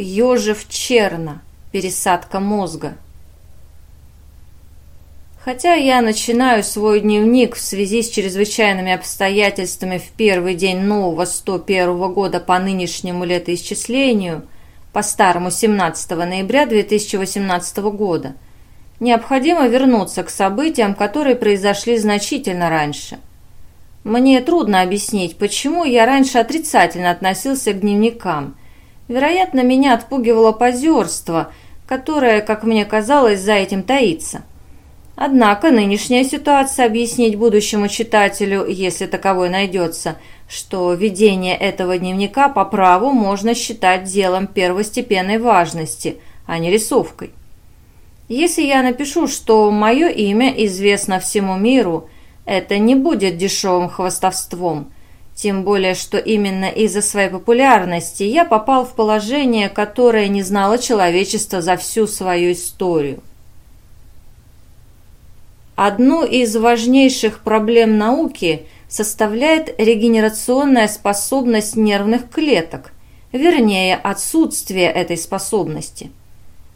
Ёжев Черна. Пересадка мозга. Хотя я начинаю свой дневник в связи с чрезвычайными обстоятельствами в первый день нового 101 года по нынешнему летоисчислению, по старому 17 ноября 2018 года, необходимо вернуться к событиям, которые произошли значительно раньше. Мне трудно объяснить, почему я раньше отрицательно относился к дневникам – Вероятно, меня отпугивало позерство, которое, как мне казалось, за этим таится. Однако нынешняя ситуация объяснить будущему читателю, если таковой найдется, что ведение этого дневника по праву можно считать делом первостепенной важности, а не рисовкой. Если я напишу, что мое имя известно всему миру, это не будет дешевым хвастовством – тем более, что именно из-за своей популярности я попал в положение, которое не знало человечество за всю свою историю. Одну из важнейших проблем науки составляет регенерационная способность нервных клеток, вернее, отсутствие этой способности.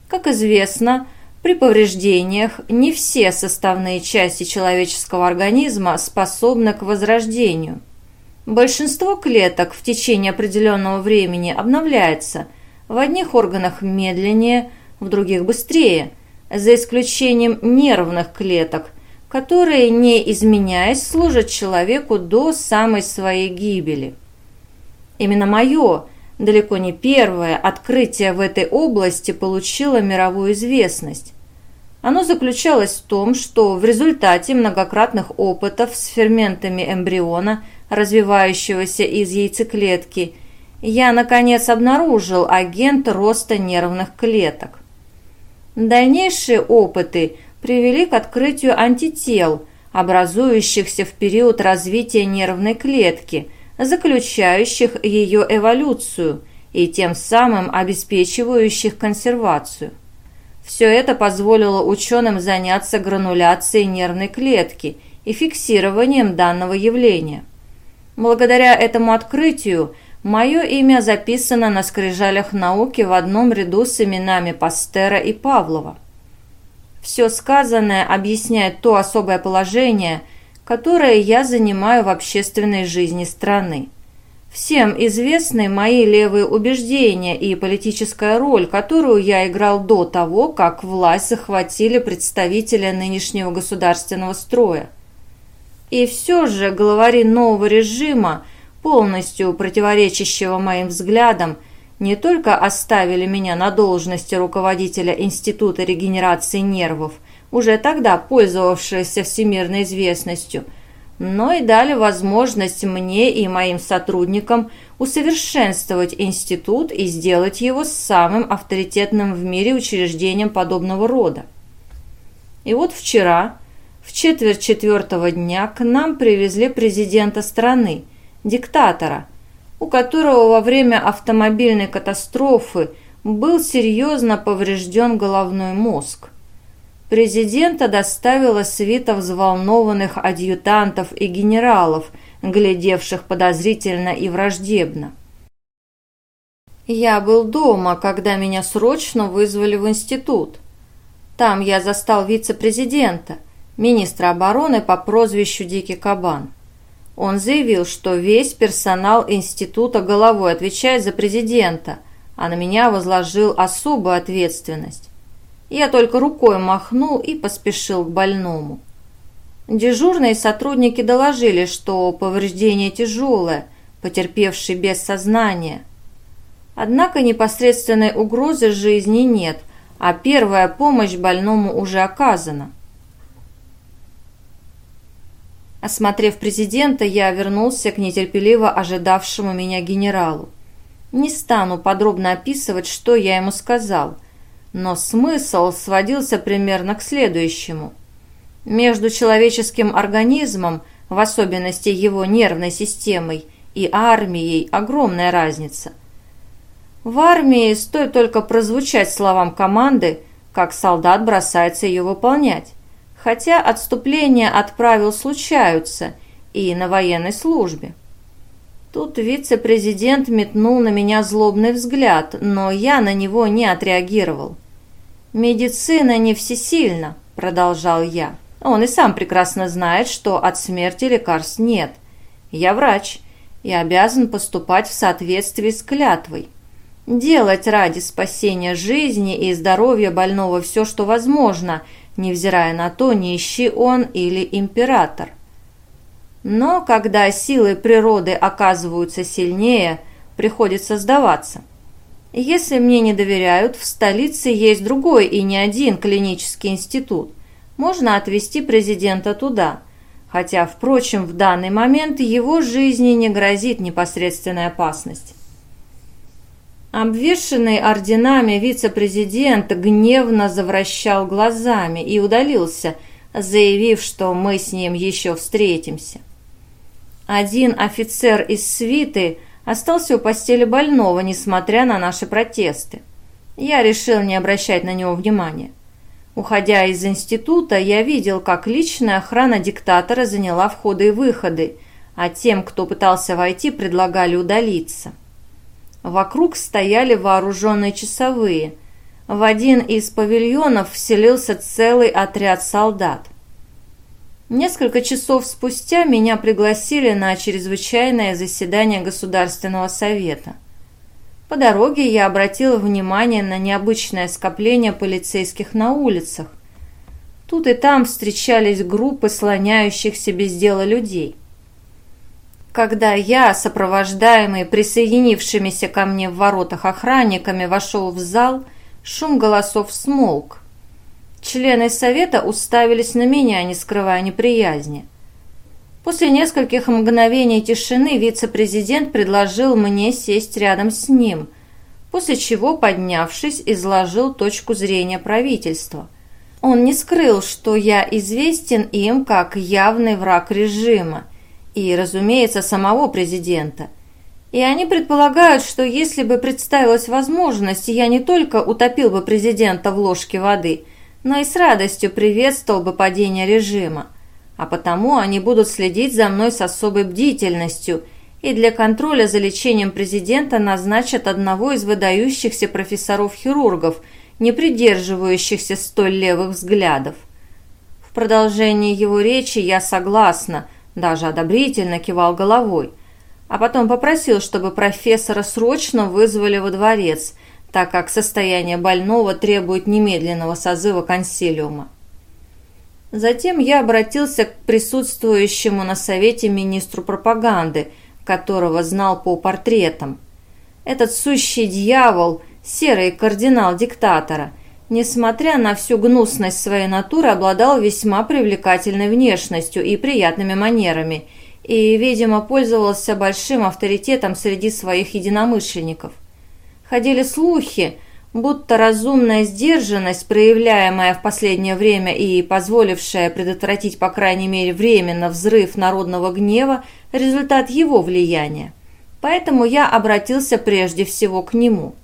Как известно, при повреждениях не все составные части человеческого организма способны к возрождению – Большинство клеток в течение определенного времени обновляется, в одних органах медленнее, в других быстрее, за исключением нервных клеток, которые, не изменяясь, служат человеку до самой своей гибели. Именно мое, далеко не первое, открытие в этой области получило мировую известность. Оно заключалось в том, что в результате многократных опытов с ферментами эмбриона – развивающегося из яйцеклетки, я, наконец, обнаружил агент роста нервных клеток. Дальнейшие опыты привели к открытию антител, образующихся в период развития нервной клетки, заключающих ее эволюцию и тем самым обеспечивающих консервацию. Все это позволило ученым заняться грануляцией нервной клетки и фиксированием данного явления. Благодаря этому открытию мое имя записано на скрижалях науки в одном ряду с именами Пастера и Павлова. Все сказанное объясняет то особое положение, которое я занимаю в общественной жизни страны. Всем известны мои левые убеждения и политическая роль, которую я играл до того, как власть захватили представители нынешнего государственного строя. И все же главари нового режима, полностью противоречащего моим взглядам, не только оставили меня на должности руководителя Института регенерации нервов, уже тогда пользовавшегося всемирной известностью, но и дали возможность мне и моим сотрудникам усовершенствовать институт и сделать его самым авторитетным в мире учреждением подобного рода. И вот вчера в четверть четвертого дня к нам привезли президента страны, диктатора, у которого во время автомобильной катастрофы был серьезно поврежден головной мозг. Президента доставила свита взволнованных адъютантов и генералов, глядевших подозрительно и враждебно. Я был дома, когда меня срочно вызвали в институт. Там я застал вице-президента – министра обороны по прозвищу Дикий Кабан. Он заявил, что весь персонал института головой отвечает за президента, а на меня возложил особую ответственность. Я только рукой махнул и поспешил к больному. Дежурные сотрудники доложили, что повреждение тяжелое, потерпевший без сознания. Однако непосредственной угрозы жизни нет, а первая помощь больному уже оказана. Осмотрев президента, я вернулся к нетерпеливо ожидавшему меня генералу. Не стану подробно описывать, что я ему сказал, но смысл сводился примерно к следующему. Между человеческим организмом, в особенности его нервной системой, и армией огромная разница. В армии стоит только прозвучать словам команды, как солдат бросается ее выполнять хотя отступления от правил случаются и на военной службе. Тут вице-президент метнул на меня злобный взгляд, но я на него не отреагировал. «Медицина не всесильна», — продолжал я. «Он и сам прекрасно знает, что от смерти лекарств нет. Я врач и обязан поступать в соответствии с клятвой. Делать ради спасения жизни и здоровья больного все, что возможно, невзирая на то, нищий он или император». Но когда силы природы оказываются сильнее, приходится сдаваться. Если мне не доверяют, в столице есть другой и не один клинический институт. Можно отвезти президента туда. Хотя, впрочем, в данный момент его жизни не грозит непосредственная опасность. Обвешанный орденами вице-президент гневно завращал глазами и удалился, заявив, что мы с ним еще встретимся. Один офицер из свиты остался у постели больного, несмотря на наши протесты. Я решил не обращать на него внимания. Уходя из института, я видел, как личная охрана диктатора заняла входы и выходы, а тем, кто пытался войти, предлагали удалиться. Вокруг стояли вооруженные часовые. В один из павильонов вселился целый отряд солдат. Несколько часов спустя меня пригласили на чрезвычайное заседание Государственного совета. По дороге я обратила внимание на необычное скопление полицейских на улицах. Тут и там встречались группы слоняющихся без дела людей. Когда я, сопровождаемый присоединившимися ко мне в воротах охранниками, вошел в зал, шум голосов смолк. Члены совета уставились на меня, не скрывая неприязни. После нескольких мгновений тишины вице-президент предложил мне сесть рядом с ним, после чего, поднявшись, изложил точку зрения правительства. Он не скрыл, что я известен им как явный враг режима и, разумеется, самого президента. И они предполагают, что если бы представилась возможность, я не только утопил бы президента в ложке воды – но и с радостью приветствовал бы падение режима, а потому они будут следить за мной с особой бдительностью и для контроля за лечением президента назначат одного из выдающихся профессоров-хирургов, не придерживающихся столь левых взглядов. В продолжении его речи я согласна, даже одобрительно кивал головой, а потом попросил, чтобы профессора срочно вызвали во дворец – так как состояние больного требует немедленного созыва консилиума. Затем я обратился к присутствующему на совете министру пропаганды, которого знал по портретам. Этот сущий дьявол, серый кардинал диктатора, несмотря на всю гнусность своей натуры, обладал весьма привлекательной внешностью и приятными манерами и, видимо, пользовался большим авторитетом среди своих единомышленников. Ходили слухи, будто разумная сдержанность, проявляемая в последнее время и позволившая предотвратить, по крайней мере, временно взрыв народного гнева, результат его влияния. Поэтому я обратился прежде всего к нему.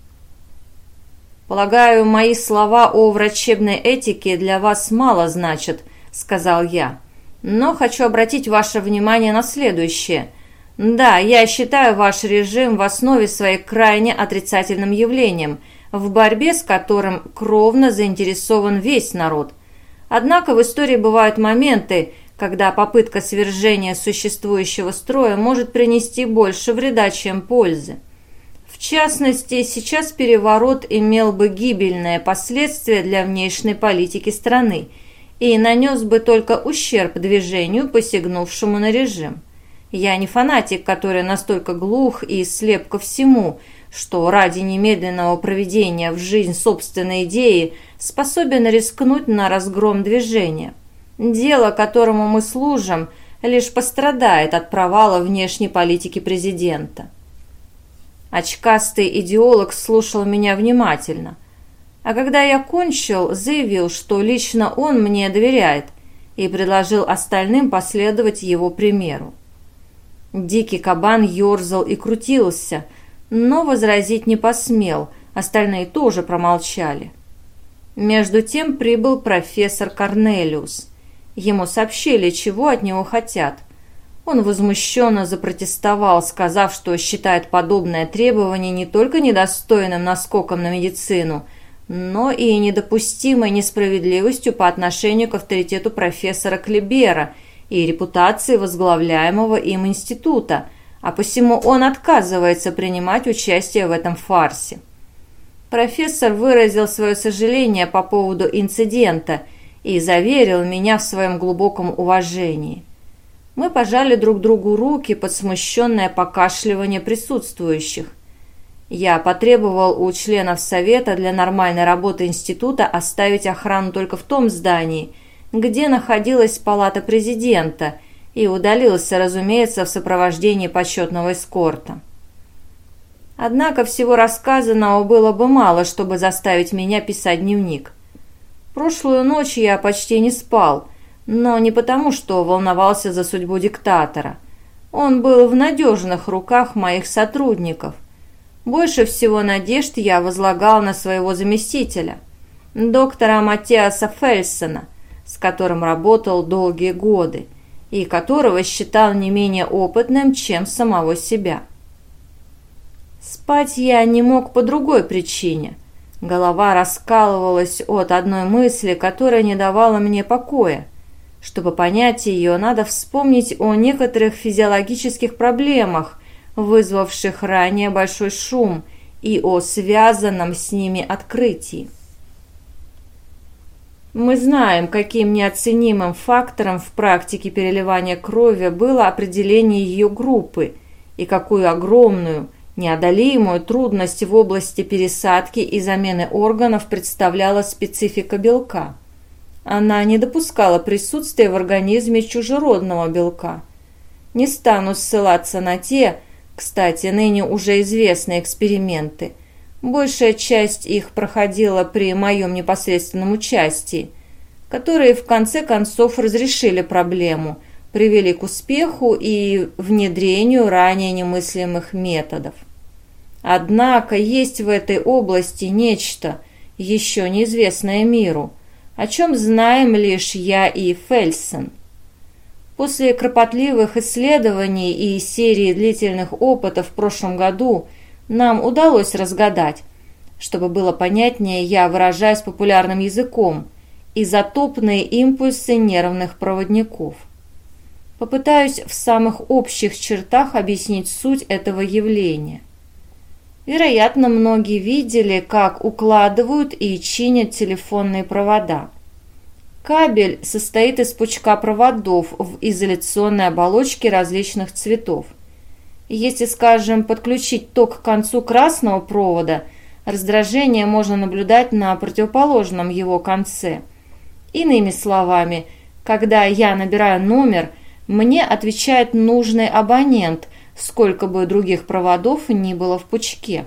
«Полагаю, мои слова о врачебной этике для вас мало значат», — сказал я. «Но хочу обратить ваше внимание на следующее. Да, я считаю ваш режим в основе своей крайне отрицательным явлением, в борьбе с которым кровно заинтересован весь народ. Однако в истории бывают моменты, когда попытка свержения существующего строя может принести больше вреда, чем пользы. В частности, сейчас переворот имел бы гибельное последствие для внешней политики страны и нанес бы только ущерб движению, посягнувшему на режим. Я не фанатик, который настолько глух и слеп ко всему, что ради немедленного проведения в жизнь собственной идеи способен рискнуть на разгром движения. Дело, которому мы служим, лишь пострадает от провала внешней политики президента. Очкастый идеолог слушал меня внимательно, а когда я кончил, заявил, что лично он мне доверяет, и предложил остальным последовать его примеру. Дикий кабан ерзал и крутился, но возразить не посмел, остальные тоже промолчали. Между тем прибыл профессор Корнелиус. Ему сообщили, чего от него хотят. Он возмущенно запротестовал, сказав, что считает подобное требование не только недостойным наскоком на медицину, но и недопустимой несправедливостью по отношению к авторитету профессора Клебера и репутации возглавляемого им института, а посему он отказывается принимать участие в этом фарсе. Профессор выразил свое сожаление по поводу инцидента и заверил меня в своем глубоком уважении. Мы пожали друг другу руки под смущенное покашливание присутствующих. Я потребовал у членов совета для нормальной работы института оставить охрану только в том здании, где находилась палата президента, и удалился, разумеется, в сопровождении почетного эскорта. Однако всего рассказанного было бы мало, чтобы заставить меня писать дневник. Прошлую ночь я почти не спал, но не потому, что волновался за судьбу диктатора. Он был в надежных руках моих сотрудников. Больше всего надежд я возлагал на своего заместителя, доктора Матиаса Фельсона, с которым работал долгие годы, и которого считал не менее опытным, чем самого себя. Спать я не мог по другой причине. Голова раскалывалась от одной мысли, которая не давала мне покоя. Чтобы понять ее, надо вспомнить о некоторых физиологических проблемах, вызвавших ранее большой шум, и о связанном с ними открытии. Мы знаем, каким неоценимым фактором в практике переливания крови было определение ее группы и какую огромную – Неодолимую трудность в области пересадки и замены органов представляла специфика белка. Она не допускала присутствия в организме чужеродного белка. Не стану ссылаться на те, кстати, ныне уже известные эксперименты. Большая часть их проходила при моем непосредственном участии, которые в конце концов разрешили проблему, привели к успеху и внедрению ранее немыслимых методов. Однако есть в этой области нечто, еще неизвестное миру, о чем знаем лишь я и Фельсон. После кропотливых исследований и серии длительных опытов в прошлом году нам удалось разгадать, чтобы было понятнее, я выражаюсь популярным языком, изотопные импульсы нервных проводников. Попытаюсь в самых общих чертах объяснить суть этого явления. Вероятно, многие видели, как укладывают и чинят телефонные провода. Кабель состоит из пучка проводов в изоляционной оболочке различных цветов. Если, скажем, подключить ток к концу красного провода, раздражение можно наблюдать на противоположном его конце. Иными словами, когда я набираю номер, мне отвечает нужный абонент – сколько бы других проводов ни было в пучке.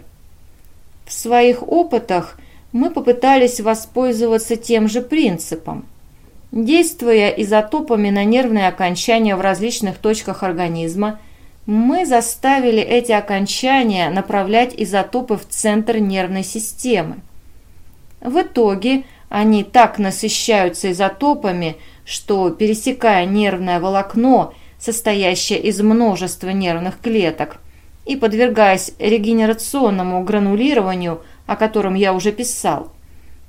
В своих опытах мы попытались воспользоваться тем же принципом. Действуя изотопами на нервные окончания в различных точках организма, мы заставили эти окончания направлять изотопы в центр нервной системы. В итоге они так насыщаются изотопами, что, пересекая нервное волокно состоящая из множества нервных клеток, и подвергаясь регенерационному гранулированию, о котором я уже писал.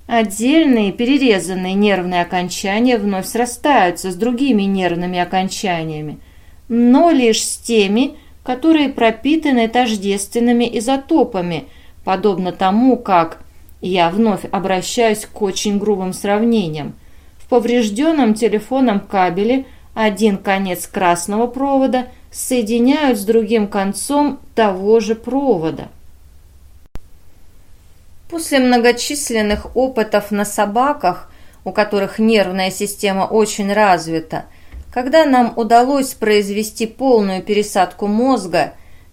Отдельные перерезанные нервные окончания вновь срастаются с другими нервными окончаниями, но лишь с теми, которые пропитаны тождественными изотопами, подобно тому, как я вновь обращаюсь к очень грубым сравнениям. В поврежденном телефонном кабеле – один конец красного провода соединяют с другим концом того же провода. После многочисленных опытов на собаках, у которых нервная система очень развита, когда нам удалось произвести полную пересадку мозга,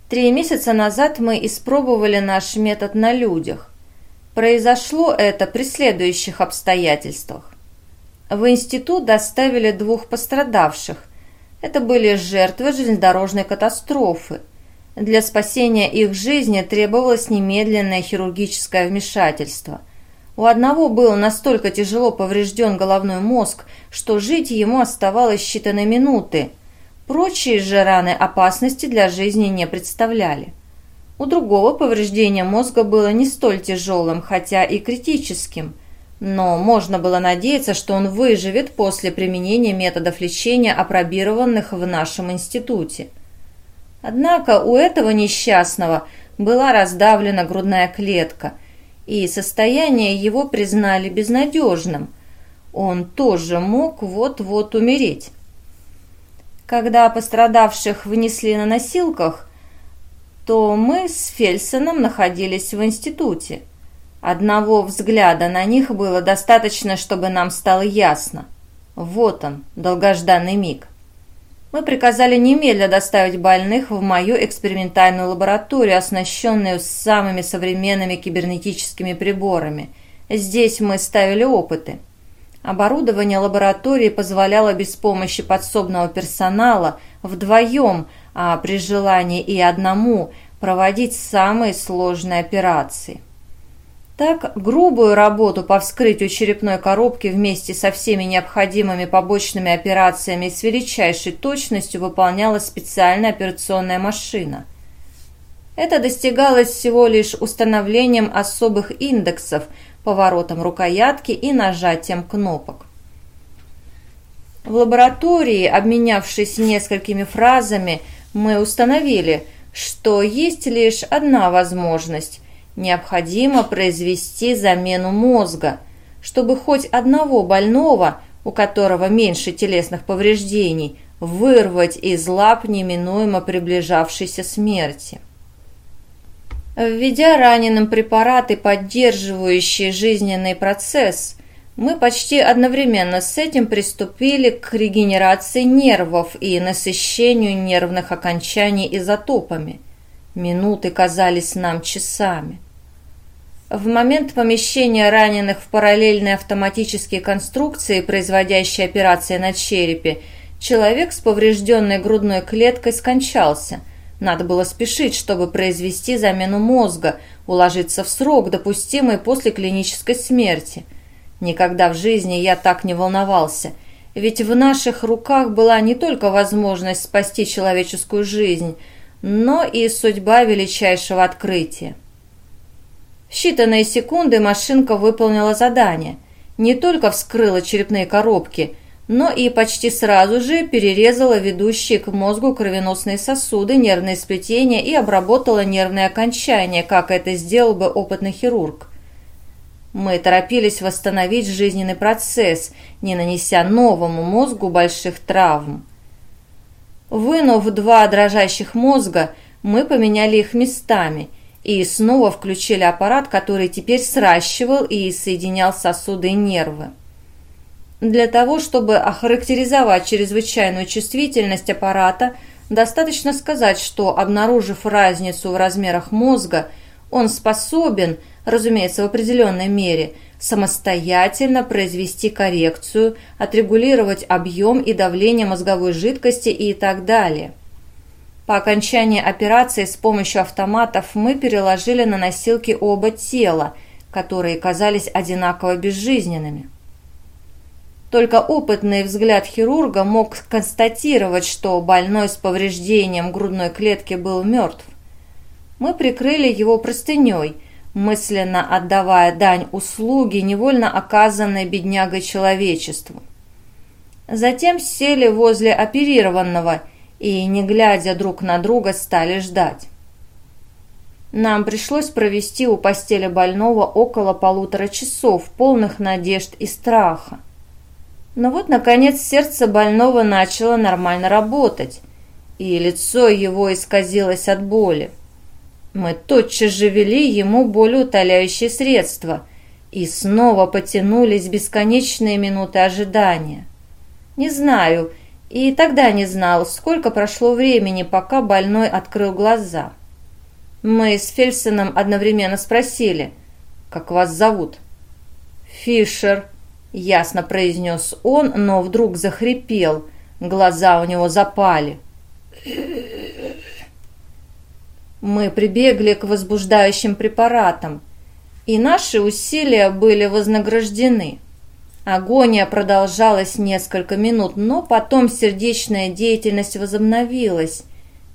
три месяца назад мы испробовали наш метод на людях. Произошло это при следующих обстоятельствах. В институт доставили двух пострадавших. Это были жертвы железнодорожной катастрофы. Для спасения их жизни требовалось немедленное хирургическое вмешательство. У одного был настолько тяжело поврежден головной мозг, что жить ему оставалось считанные минуты. Прочие же раны опасности для жизни не представляли. У другого повреждение мозга было не столь тяжелым, хотя и критическим, но можно было надеяться, что он выживет после применения методов лечения, опробированных в нашем институте. Однако у этого несчастного была раздавлена грудная клетка, и состояние его признали безнадежным. Он тоже мог вот-вот умереть. Когда пострадавших внесли на носилках, то мы с Фельсоном находились в институте. Одного взгляда на них было достаточно, чтобы нам стало ясно. Вот он, долгожданный миг. Мы приказали немедля доставить больных в мою экспериментальную лабораторию, оснащенную самыми современными кибернетическими приборами. Здесь мы ставили опыты. Оборудование лаборатории позволяло без помощи подсобного персонала вдвоем – а при желании и одному проводить самые сложные операции. Так, грубую работу по вскрытию черепной коробки вместе со всеми необходимыми побочными операциями с величайшей точностью выполняла специальная операционная машина. Это достигалось всего лишь установлением особых индексов, поворотом рукоятки и нажатием кнопок. В лаборатории, обменявшись несколькими фразами, мы установили, что есть лишь одна возможность – необходимо произвести замену мозга, чтобы хоть одного больного, у которого меньше телесных повреждений, вырвать из лап неминуемо приближавшейся смерти. Введя раненым препараты, поддерживающие жизненный процесс, мы почти одновременно с этим приступили к регенерации нервов и насыщению нервных окончаний изотопами. Минуты казались нам часами. В момент помещения раненых в параллельные автоматические конструкции, производящие операции на черепе, человек с поврежденной грудной клеткой скончался. Надо было спешить, чтобы произвести замену мозга, уложиться в срок, допустимый после клинической смерти – Никогда в жизни я так не волновался, ведь в наших руках была не только возможность спасти человеческую жизнь, но и судьба величайшего открытия. В считанные секунды машинка выполнила задание. Не только вскрыла черепные коробки, но и почти сразу же перерезала ведущие к мозгу кровеносные сосуды, нервные сплетения и обработала нервные окончания, как это сделал бы опытный хирург. Мы торопились восстановить жизненный процесс, не нанеся новому мозгу больших травм. Вынув два дрожащих мозга, мы поменяли их местами и снова включили аппарат, который теперь сращивал и соединял сосуды и нервы. Для того, чтобы охарактеризовать чрезвычайную чувствительность аппарата, достаточно сказать, что, обнаружив разницу в размерах мозга, он способен – разумеется, в определенной мере, самостоятельно произвести коррекцию, отрегулировать объем и давление мозговой жидкости и так далее. По окончании операции с помощью автоматов мы переложили на носилки оба тела, которые казались одинаково безжизненными. Только опытный взгляд хирурга мог констатировать, что больной с повреждением грудной клетки был мертв. Мы прикрыли его простыней – мысленно отдавая дань услуги, невольно оказанной беднягой человечеству. Затем сели возле оперированного и, не глядя друг на друга, стали ждать. Нам пришлось провести у постели больного около полутора часов, полных надежд и страха. Но вот, наконец, сердце больного начало нормально работать, и лицо его исказилось от боли. Мы тотчас же вели ему болеутоляющие средства и снова потянулись бесконечные минуты ожидания. Не знаю, и тогда не знал, сколько прошло времени, пока больной открыл глаза. Мы с Фельсоном одновременно спросили, «Как вас зовут?» «Фишер», — ясно произнес он, но вдруг захрипел, глаза у него запали. Мы прибегли к возбуждающим препаратам, и наши усилия были вознаграждены. Агония продолжалась несколько минут, но потом сердечная деятельность возобновилась.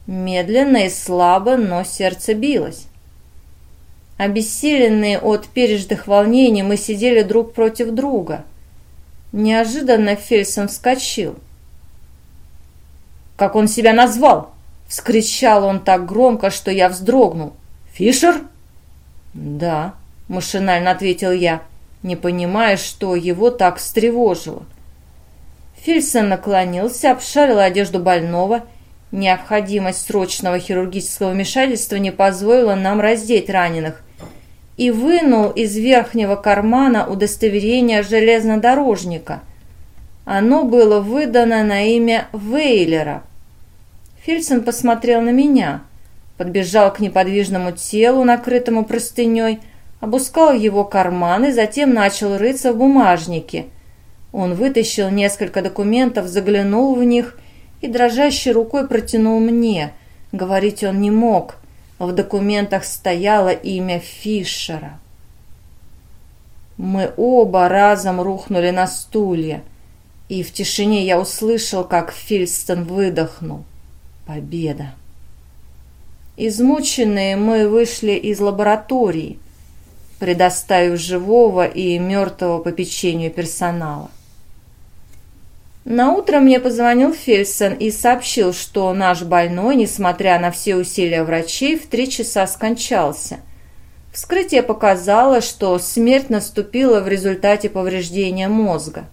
Медленно и слабо, но сердце билось. Обессиленные от пережитых волнений, мы сидели друг против друга. Неожиданно Фельсон вскочил. «Как он себя назвал?» — вскричал он так громко, что я вздрогнул. «Фишер?» «Да», — машинально ответил я, не понимая, что его так встревожило. Фильсон наклонился, обшарил одежду больного. Необходимость срочного хирургического вмешательства не позволила нам раздеть раненых и вынул из верхнего кармана удостоверение железнодорожника. Оно было выдано на имя Вейлера. Фильсон посмотрел на меня, подбежал к неподвижному телу, накрытому простыней, обускал его карманы, затем начал рыться в бумажнике. Он вытащил несколько документов, заглянул в них и дрожащей рукой протянул мне. Говорить он не мог – в документах стояло имя Фишера. Мы оба разом рухнули на стулья, и в тишине я услышал, как Фильстон выдохнул. Победа! Измученные мы вышли из лаборатории, предоставив живого и мертвого по печенью персонала. На утро мне позвонил Фельсон и сообщил, что наш больной, несмотря на все усилия врачей, в три часа скончался. Вскрытие показало, что смерть наступила в результате повреждения мозга.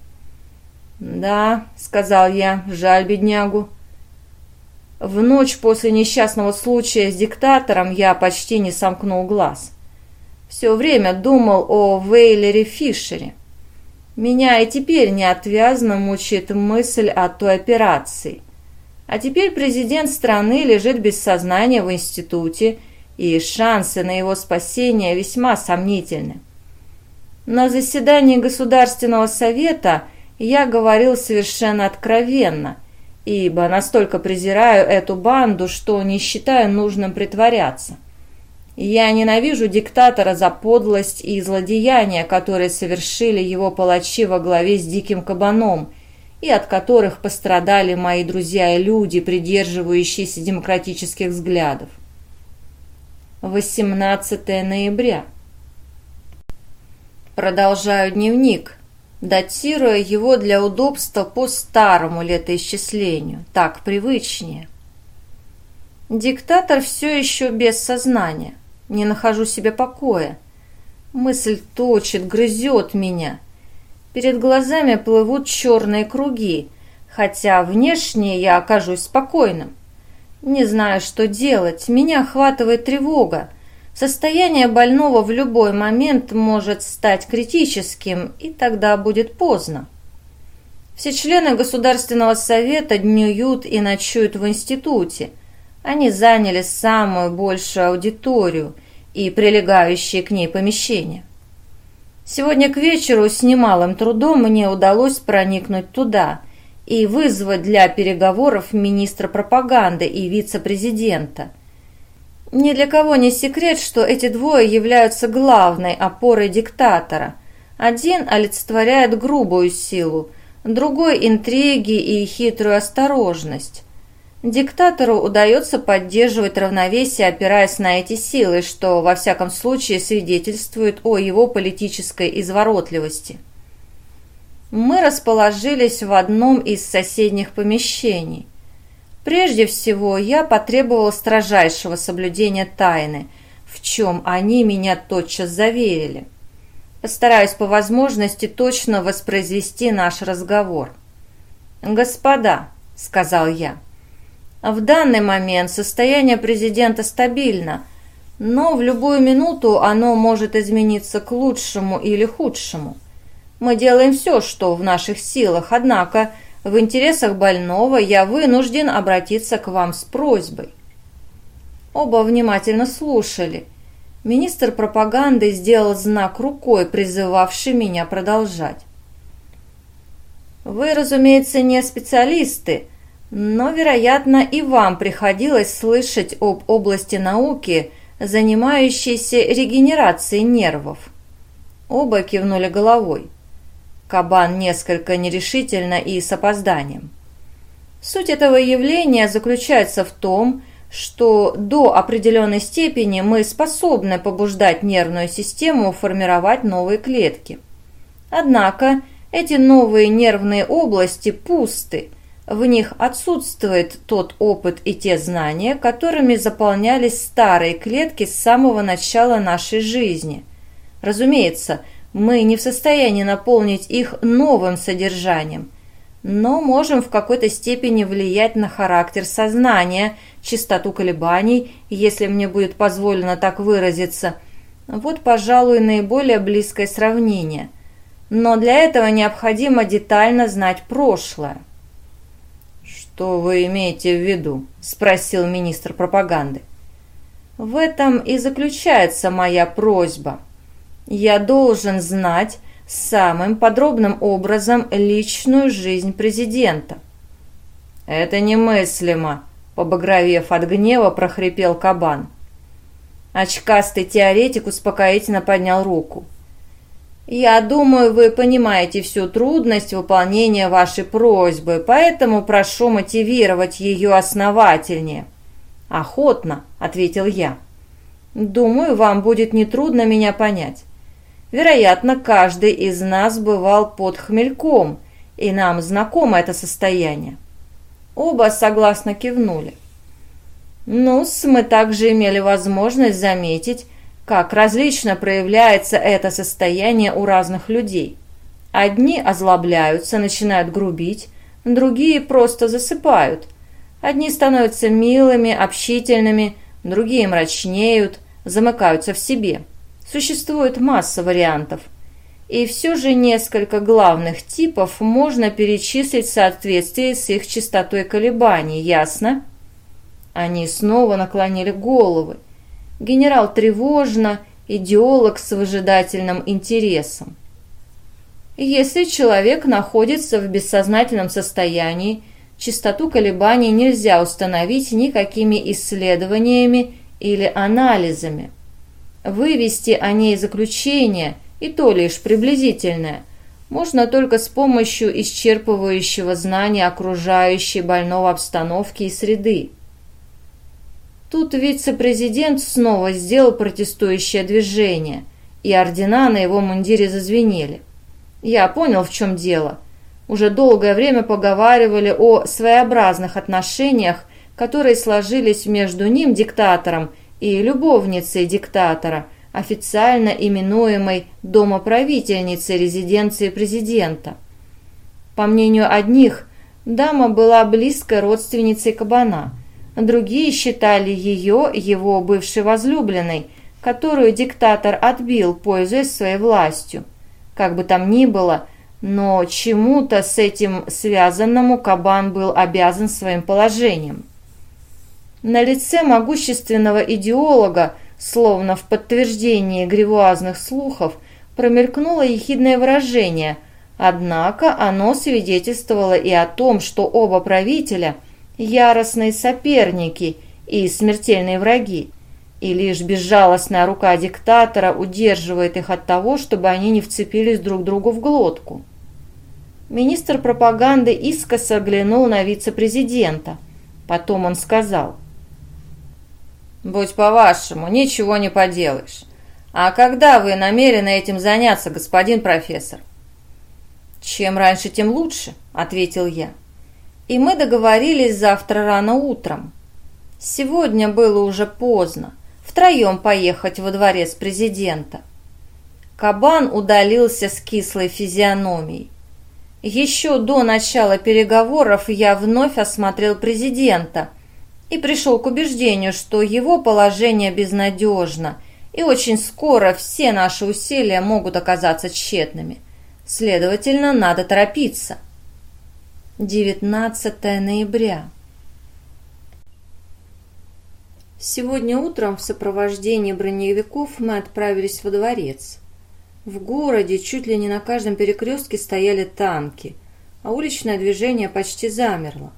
«Да», — сказал я, — «жаль беднягу». В ночь после несчастного случая с диктатором я почти не сомкнул глаз. Все время думал о Вейлере Фишере. Меня и теперь неотвязно мучает мысль о той операции. А теперь президент страны лежит без сознания в институте, и шансы на его спасение весьма сомнительны. На заседании Государственного совета я говорил совершенно откровенно, ибо настолько презираю эту банду, что не считаю нужным притворяться. Я ненавижу диктатора за подлость и злодеяния, которые совершили его палачи во главе с диким кабаном, и от которых пострадали мои друзья и люди, придерживающиеся демократических взглядов. 18 ноября. Продолжаю дневник, датируя его для удобства по старому летоисчислению, так привычнее. Диктатор все еще без сознания не нахожу себе покоя. Мысль точит, грызет меня. Перед глазами плывут черные круги, хотя внешне я окажусь спокойным. Не знаю, что делать, меня охватывает тревога. Состояние больного в любой момент может стать критическим, и тогда будет поздно. Все члены Государственного совета днюют и ночуют в институте – они заняли самую большую аудиторию и прилегающие к ней помещения. Сегодня к вечеру с немалым трудом мне удалось проникнуть туда и вызвать для переговоров министра пропаганды и вице-президента. Ни для кого не секрет, что эти двое являются главной опорой диктатора. Один олицетворяет грубую силу, другой – интриги и хитрую осторожность. Диктатору удается поддерживать равновесие, опираясь на эти силы, что, во всяком случае, свидетельствует о его политической изворотливости. Мы расположились в одном из соседних помещений. Прежде всего, я потребовал строжайшего соблюдения тайны, в чем они меня тотчас заверили. Постараюсь по возможности точно воспроизвести наш разговор. «Господа», — сказал я, — в данный момент состояние президента стабильно, но в любую минуту оно может измениться к лучшему или худшему. Мы делаем все, что в наших силах, однако в интересах больного я вынужден обратиться к вам с просьбой. Оба внимательно слушали. Министр пропаганды сделал знак рукой, призывавший меня продолжать. Вы, разумеется, не специалисты, но, вероятно, и вам приходилось слышать об области науки, занимающейся регенерацией нервов. Оба кивнули головой. Кабан несколько нерешительно и с опозданием. Суть этого явления заключается в том, что до определенной степени мы способны побуждать нервную систему формировать новые клетки. Однако эти новые нервные области пусты, в них отсутствует тот опыт и те знания, которыми заполнялись старые клетки с самого начала нашей жизни. Разумеется, мы не в состоянии наполнить их новым содержанием, но можем в какой-то степени влиять на характер сознания, частоту колебаний, если мне будет позволено так выразиться. Вот, пожалуй, наиболее близкое сравнение. Но для этого необходимо детально знать прошлое. «Что вы имеете в виду?» – спросил министр пропаганды. «В этом и заключается моя просьба. Я должен знать самым подробным образом личную жизнь президента». «Это немыслимо», – побагровев от гнева, прохрипел кабан. Очкастый теоретик успокоительно поднял руку. Я думаю, вы понимаете всю трудность выполнения вашей просьбы, поэтому прошу мотивировать ее основательнее. Охотно, ответил я. Думаю, вам будет нетрудно меня понять. Вероятно, каждый из нас бывал под хмельком, и нам знакомо это состояние. Оба согласно кивнули. ну мы также имели возможность заметить, как различно проявляется это состояние у разных людей. Одни озлобляются, начинают грубить, другие просто засыпают. Одни становятся милыми, общительными, другие мрачнеют, замыкаются в себе. Существует масса вариантов. И все же несколько главных типов можно перечислить в соответствии с их частотой колебаний, ясно? Они снова наклонили головы генерал тревожно, идеолог с выжидательным интересом. Если человек находится в бессознательном состоянии, частоту колебаний нельзя установить никакими исследованиями или анализами. Вывести о ней заключение, и то лишь приблизительное, можно только с помощью исчерпывающего знания окружающей больного обстановки и среды. Тут вице-президент снова сделал протестующее движение, и ордена на его мундире зазвенели. Я понял, в чем дело. Уже долгое время поговаривали о своеобразных отношениях, которые сложились между ним, диктатором, и любовницей диктатора, официально именуемой домоправительницей резиденции президента. По мнению одних, дама была близкой родственницей кабана – Другие считали ее его бывшей возлюбленной, которую диктатор отбил, пользуясь своей властью. Как бы там ни было, но чему-то с этим связанному Кабан был обязан своим положением. На лице могущественного идеолога, словно в подтверждении гривуазных слухов, промелькнуло ехидное выражение, однако оно свидетельствовало и о том, что оба правителя – яростные соперники и смертельные враги, и лишь безжалостная рука диктатора удерживает их от того, чтобы они не вцепились друг другу в глотку. Министр пропаганды искоса глянул на вице-президента. Потом он сказал. «Будь по-вашему, ничего не поделаешь. А когда вы намерены этим заняться, господин профессор?» «Чем раньше, тем лучше», — ответил я и мы договорились завтра рано утром. Сегодня было уже поздно, втроем поехать во дворец президента. Кабан удалился с кислой физиономией. Еще до начала переговоров я вновь осмотрел президента и пришел к убеждению, что его положение безнадежно, и очень скоро все наши усилия могут оказаться тщетными. Следовательно, надо торопиться. 19 ноября. Сегодня утром в сопровождении броневиков мы отправились во дворец. В городе чуть ли не на каждом перекрестке стояли танки, а уличное движение почти замерло.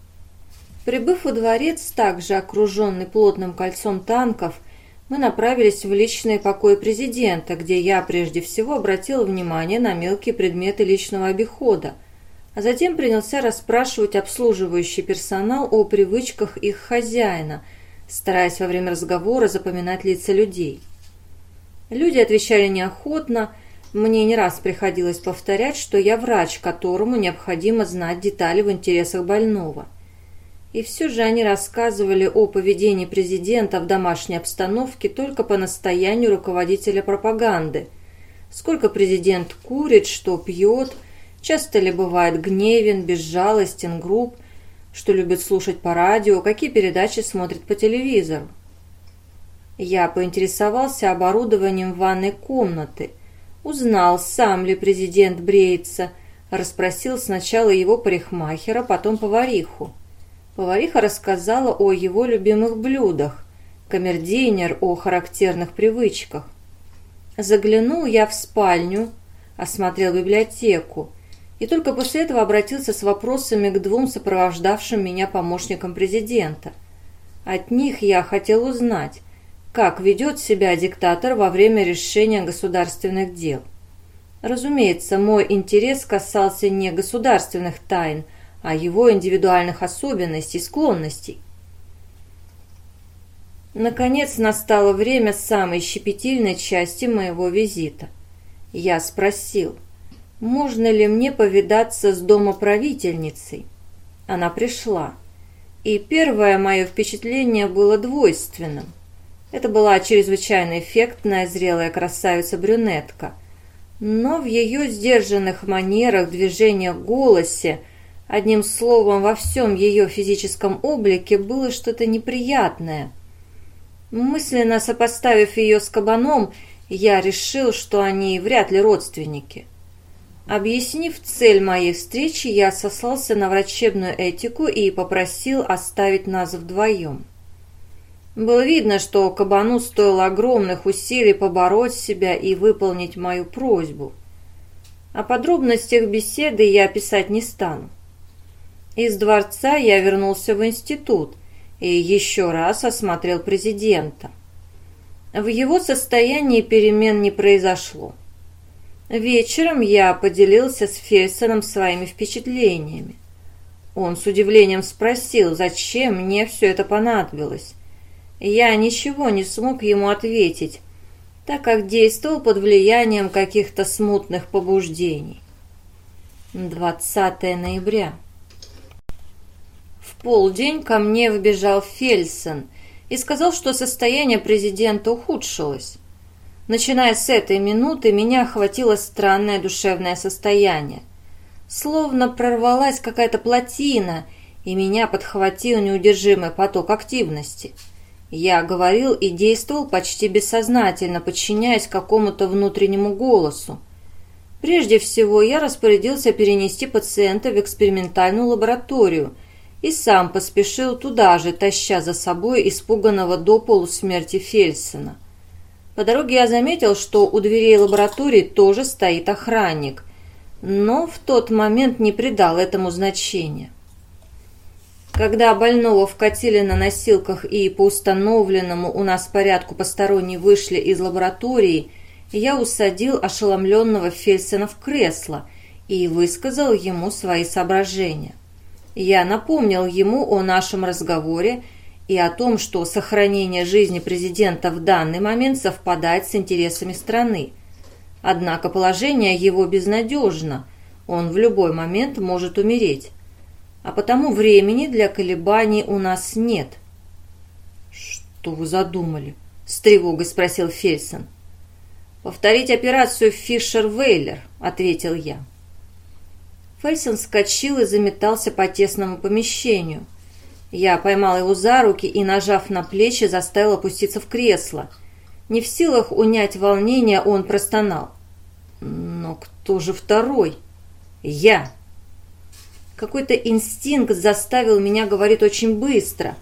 Прибыв во дворец, также окруженный плотным кольцом танков, мы направились в личный покой президента, где я прежде всего обратил внимание на мелкие предметы личного обихода, а затем принялся расспрашивать обслуживающий персонал о привычках их хозяина, стараясь во время разговора запоминать лица людей. Люди отвечали неохотно, мне не раз приходилось повторять, что я врач, которому необходимо знать детали в интересах больного. И все же они рассказывали о поведении президента в домашней обстановке только по настоянию руководителя пропаганды. Сколько президент курит, что пьет, часто ли бывает гневен, безжалостен, груб, что любит слушать по радио, какие передачи смотрит по телевизору. Я поинтересовался оборудованием ванной комнаты, узнал, сам ли президент бреется, расспросил сначала его парикмахера, потом повариху. Повариха рассказала о его любимых блюдах, камердинер о характерных привычках. Заглянул я в спальню, осмотрел библиотеку, и только после этого обратился с вопросами к двум сопровождавшим меня помощникам президента. От них я хотел узнать, как ведет себя диктатор во время решения государственных дел. Разумеется, мой интерес касался не государственных тайн, а его индивидуальных особенностей, склонностей. Наконец настало время самой щепетильной части моего визита. Я спросил, можно ли мне повидаться с домоправительницей. Она пришла, и первое мое впечатление было двойственным. Это была чрезвычайно эффектная зрелая красавица-брюнетка, но в ее сдержанных манерах, движениях, голосе – Одним словом, во всем ее физическом облике было что-то неприятное. Мысленно сопоставив ее с кабаном, я решил, что они вряд ли родственники. Объяснив цель моей встречи, я сослался на врачебную этику и попросил оставить нас вдвоем. Было видно, что кабану стоило огромных усилий побороть себя и выполнить мою просьбу. О подробностях беседы я писать не стану. Из дворца я вернулся в институт и еще раз осмотрел президента. В его состоянии перемен не произошло. Вечером я поделился с Фельсоном своими впечатлениями. Он с удивлением спросил, зачем мне все это понадобилось. Я ничего не смог ему ответить, так как действовал под влиянием каких-то смутных побуждений. 20 ноября полдень ко мне вбежал Фельсон и сказал, что состояние президента ухудшилось. Начиная с этой минуты, меня охватило странное душевное состояние. Словно прорвалась какая-то плотина, и меня подхватил неудержимый поток активности. Я говорил и действовал почти бессознательно, подчиняясь какому-то внутреннему голосу. Прежде всего, я распорядился перенести пациента в экспериментальную лабораторию – и сам поспешил туда же, таща за собой испуганного до полусмерти Фельсона. По дороге я заметил, что у дверей лаборатории тоже стоит охранник, но в тот момент не придал этому значения. Когда больного вкатили на носилках и по установленному у нас порядку посторонние вышли из лаборатории, я усадил ошеломленного Фельсона в кресло и высказал ему свои соображения. Я напомнил ему о нашем разговоре и о том, что сохранение жизни президента в данный момент совпадает с интересами страны. Однако положение его безнадежно, он в любой момент может умереть. А потому времени для колебаний у нас нет. «Что вы задумали?» – с тревогой спросил Фельсон. «Повторить операцию Фишер-Вейлер», – ответил я. Фельсон вскочил и заметался по тесному помещению. Я поймал его за руки и, нажав на плечи, заставил опуститься в кресло. Не в силах унять волнение, он простонал. «Но кто же второй?» «Я!» Какой-то инстинкт заставил меня говорить очень быстро,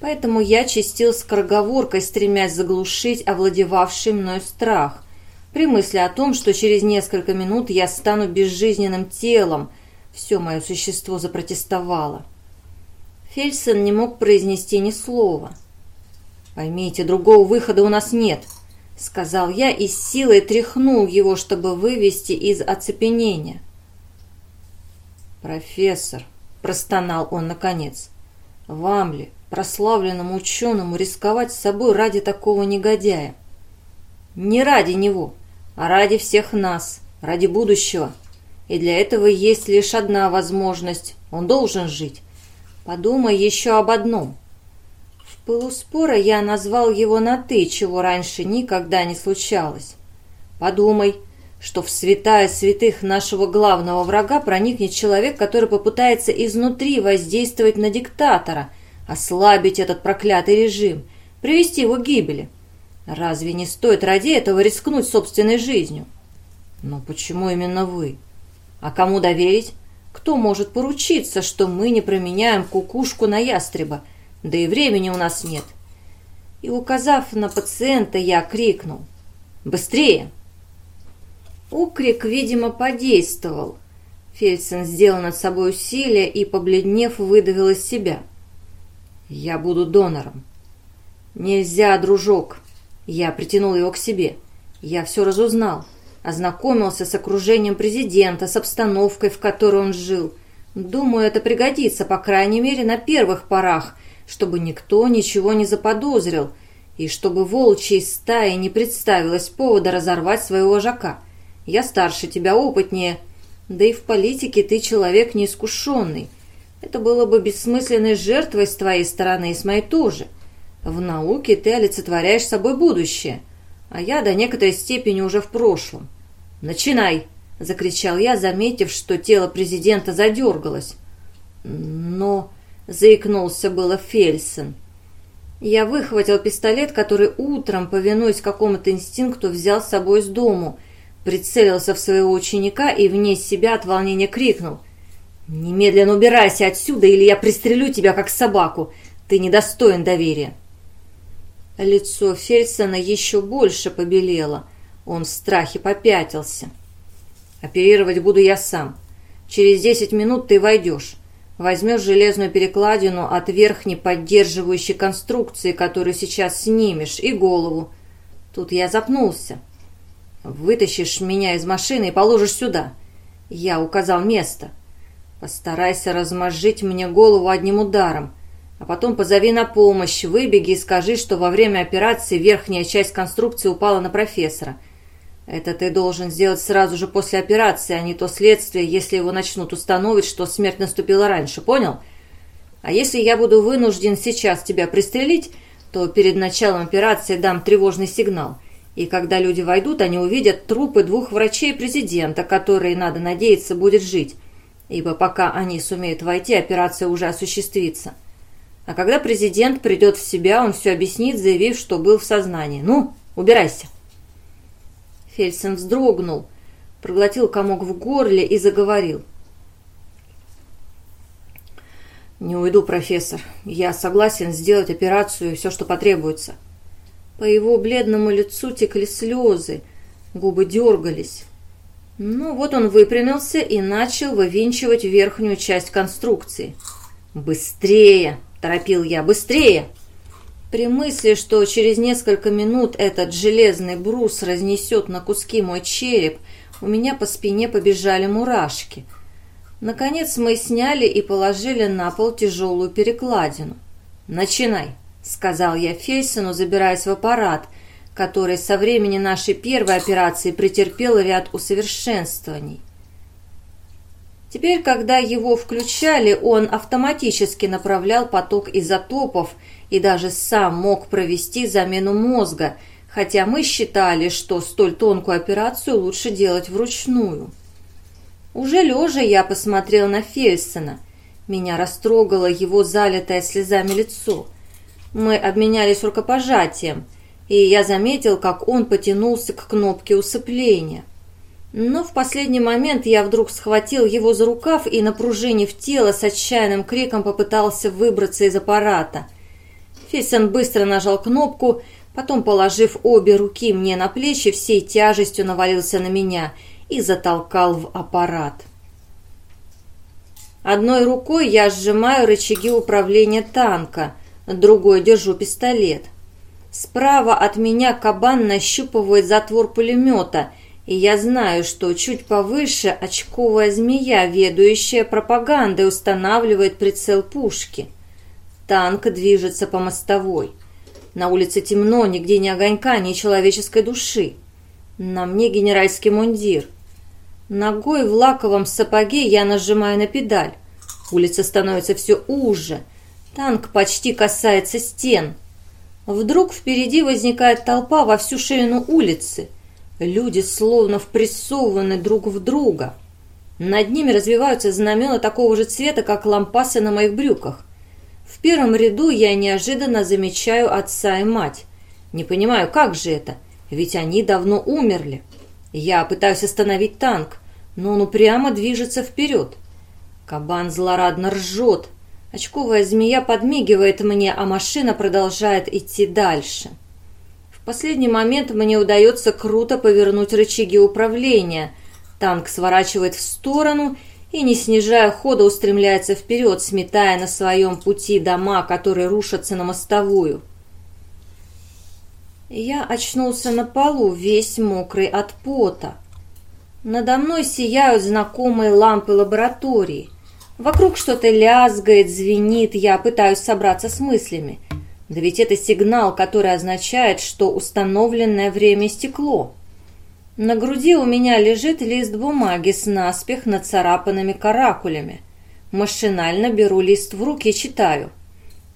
поэтому я чистил скороговоркой, стремясь заглушить овладевавший мной страх. При мысли о том, что через несколько минут я стану безжизненным телом, все мое существо запротестовало. Фельсон не мог произнести ни слова. Поймите, другого выхода у нас нет, сказал я и с силой тряхнул его, чтобы вывести из оцепенения. Профессор, простонал он наконец, вам ли, прославленному ученому, рисковать с собой ради такого негодяя? Не ради него, а ради всех нас, ради будущего. И для этого есть лишь одна возможность. Он должен жить. Подумай еще об одном. В пылу спора я назвал его на «ты», чего раньше никогда не случалось. Подумай, что в святая святых нашего главного врага проникнет человек, который попытается изнутри воздействовать на диктатора, ослабить этот проклятый режим, привести его к гибели. Разве не стоит ради этого рискнуть собственной жизнью? Но почему именно вы? А кому доверить? Кто может поручиться, что мы не променяем кукушку на ястреба? Да и времени у нас нет. И, указав на пациента, я крикнул. «Быстрее!» Укрик, видимо, подействовал. Фельдсен сделал над собой усилие и, побледнев, выдавил из себя. «Я буду донором». «Нельзя, дружок!» Я притянул его к себе. Я все разузнал ознакомился с окружением президента, с обстановкой, в которой он жил. Думаю, это пригодится, по крайней мере, на первых порах, чтобы никто ничего не заподозрил, и чтобы волчьей стае не представилось повода разорвать своего вожака. Я старше тебя, опытнее, да и в политике ты человек неискушенный. Это было бы бессмысленной жертвой с твоей стороны и с моей тоже. В науке ты олицетворяешь собой будущее а я до некоторой степени уже в прошлом. «Начинай!» — закричал я, заметив, что тело президента задергалось. «Но...» — заикнулся было Фельсон. Я выхватил пистолет, который утром, повинуясь какому-то инстинкту, взял с собой из дому, прицелился в своего ученика и вне себя от волнения крикнул. «Немедленно убирайся отсюда, или я пристрелю тебя, как собаку! Ты недостоин доверия!» Лицо Фельдсона еще больше побелело. Он в страхе попятился. «Оперировать буду я сам. Через десять минут ты войдешь. Возьмешь железную перекладину от верхней поддерживающей конструкции, которую сейчас снимешь, и голову. Тут я запнулся. Вытащишь меня из машины и положишь сюда. Я указал место. Постарайся размозжить мне голову одним ударом. А потом позови на помощь, выбеги и скажи, что во время операции верхняя часть конструкции упала на профессора. Это ты должен сделать сразу же после операции, а не то следствие, если его начнут установить, что смерть наступила раньше, понял? А если я буду вынужден сейчас тебя пристрелить, то перед началом операции дам тревожный сигнал. И когда люди войдут, они увидят трупы двух врачей президента, которые, надо надеяться, будет жить. Ибо пока они сумеют войти, операция уже осуществится. А когда президент придет в себя, он все объяснит, заявив, что был в сознании. «Ну, убирайся!» Фельдсен вздрогнул, проглотил комок в горле и заговорил. «Не уйду, профессор. Я согласен сделать операцию и все, что потребуется». По его бледному лицу текли слезы, губы дергались. Ну вот он выпрямился и начал вывинчивать верхнюю часть конструкции. «Быстрее!» – торопил я. «Быстрее!» При мысли, что через несколько минут этот железный брус разнесет на куски мой череп, у меня по спине побежали мурашки. Наконец мы сняли и положили на пол тяжелую перекладину. «Начинай», — сказал я Фельсону, забираясь в аппарат, который со времени нашей первой операции претерпел ряд усовершенствований. Теперь, когда его включали, он автоматически направлял поток изотопов и даже сам мог провести замену мозга, хотя мы считали, что столь тонкую операцию лучше делать вручную. Уже лежа я посмотрел на Фельсона. Меня растрогало его залитое слезами лицо. Мы обменялись рукопожатием, и я заметил, как он потянулся к кнопке усыпления. Но в последний момент я вдруг схватил его за рукав и, напружинив тело, с отчаянным криком попытался выбраться из аппарата. Фельсон быстро нажал кнопку, потом, положив обе руки мне на плечи, всей тяжестью навалился на меня и затолкал в аппарат. Одной рукой я сжимаю рычаги управления танка, другой держу пистолет. Справа от меня кабан нащупывает затвор пулемета, и я знаю, что чуть повыше очковая змея, ведущая пропагандой, устанавливает прицел пушки. Танк движется по мостовой. На улице темно, нигде ни огонька, ни человеческой души. На мне генеральский мундир. Ногой в лаковом сапоге я нажимаю на педаль. Улица становится все уже. Танк почти касается стен. Вдруг впереди возникает толпа во всю ширину улицы. Люди словно впрессованы друг в друга. Над ними развиваются знамена такого же цвета, как лампасы на моих брюках. В первом ряду я неожиданно замечаю отца и мать. Не понимаю, как же это, ведь они давно умерли. Я пытаюсь остановить танк, но он упрямо движется вперед. Кабан злорадно ржет. Очковая змея подмигивает мне, а машина продолжает идти дальше. Последний момент мне удается круто повернуть рычаги управления. Танк сворачивает в сторону и, не снижая хода, устремляется вперед, сметая на своем пути дома, которые рушатся на мостовую. Я очнулся на полу, весь мокрый от пота. Надо мной сияют знакомые лампы лаборатории. Вокруг что-то лязгает, звенит, я пытаюсь собраться с мыслями. Да ведь это сигнал, который означает, что установленное время стекло. На груди у меня лежит лист бумаги с наспех нацарапанными каракулями. Машинально беру лист в руки и читаю.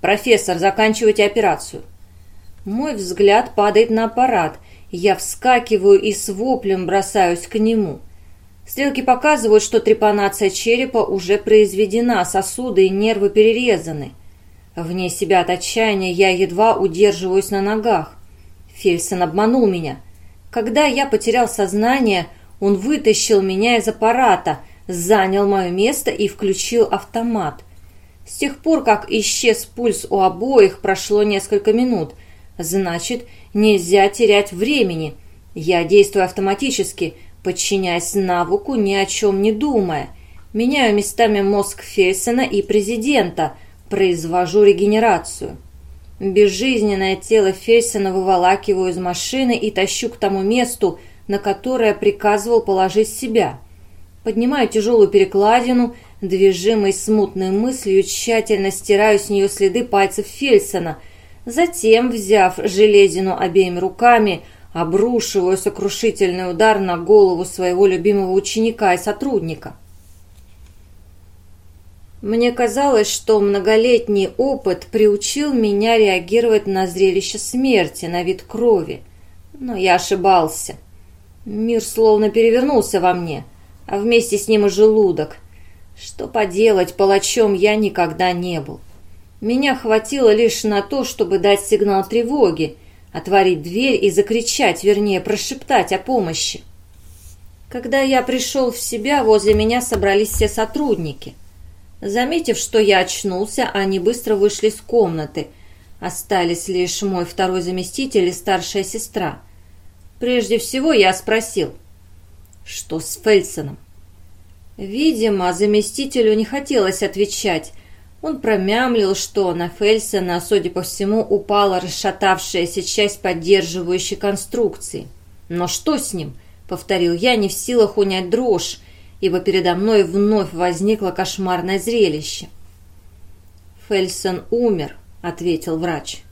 «Профессор, заканчивайте операцию». Мой взгляд падает на аппарат – я вскакиваю и с воплем бросаюсь к нему. Стрелки показывают, что трепанация черепа уже произведена, сосуды и нервы перерезаны. Вне себя от отчаяния я едва удерживаюсь на ногах. Фельсон обманул меня. Когда я потерял сознание, он вытащил меня из аппарата, занял мое место и включил автомат. С тех пор, как исчез пульс у обоих, прошло несколько минут. Значит, Нельзя терять времени. Я действую автоматически, подчиняясь навыку, ни о чем не думая. Меняю местами мозг Фельсона и президента, произвожу регенерацию. Безжизненное тело Фельсона выволакиваю из машины и тащу к тому месту, на которое приказывал положить себя. Поднимаю тяжелую перекладину, движимой смутной мыслью, тщательно стираю с нее следы пальцев Фельсона – Затем, взяв железину обеими руками, обрушиваю сокрушительный удар на голову своего любимого ученика и сотрудника. Мне казалось, что многолетний опыт приучил меня реагировать на зрелище смерти, на вид крови. Но я ошибался. Мир словно перевернулся во мне, а вместе с ним и желудок. Что поделать, палачом я никогда не был. Меня хватило лишь на то, чтобы дать сигнал тревоги, отворить дверь и закричать, вернее, прошептать о помощи. Когда я пришел в себя, возле меня собрались все сотрудники. Заметив, что я очнулся, они быстро вышли из комнаты. Остались лишь мой второй заместитель и старшая сестра. Прежде всего я спросил, что с Фельсоном? Видимо, заместителю не хотелось отвечать, он промямлил, что на Фельсона, судя по всему, упала расшатавшаяся часть поддерживающей конструкции. «Но что с ним?» — повторил я, не в силах унять дрожь, ибо передо мной вновь возникло кошмарное зрелище. «Фельсон умер», — ответил врач.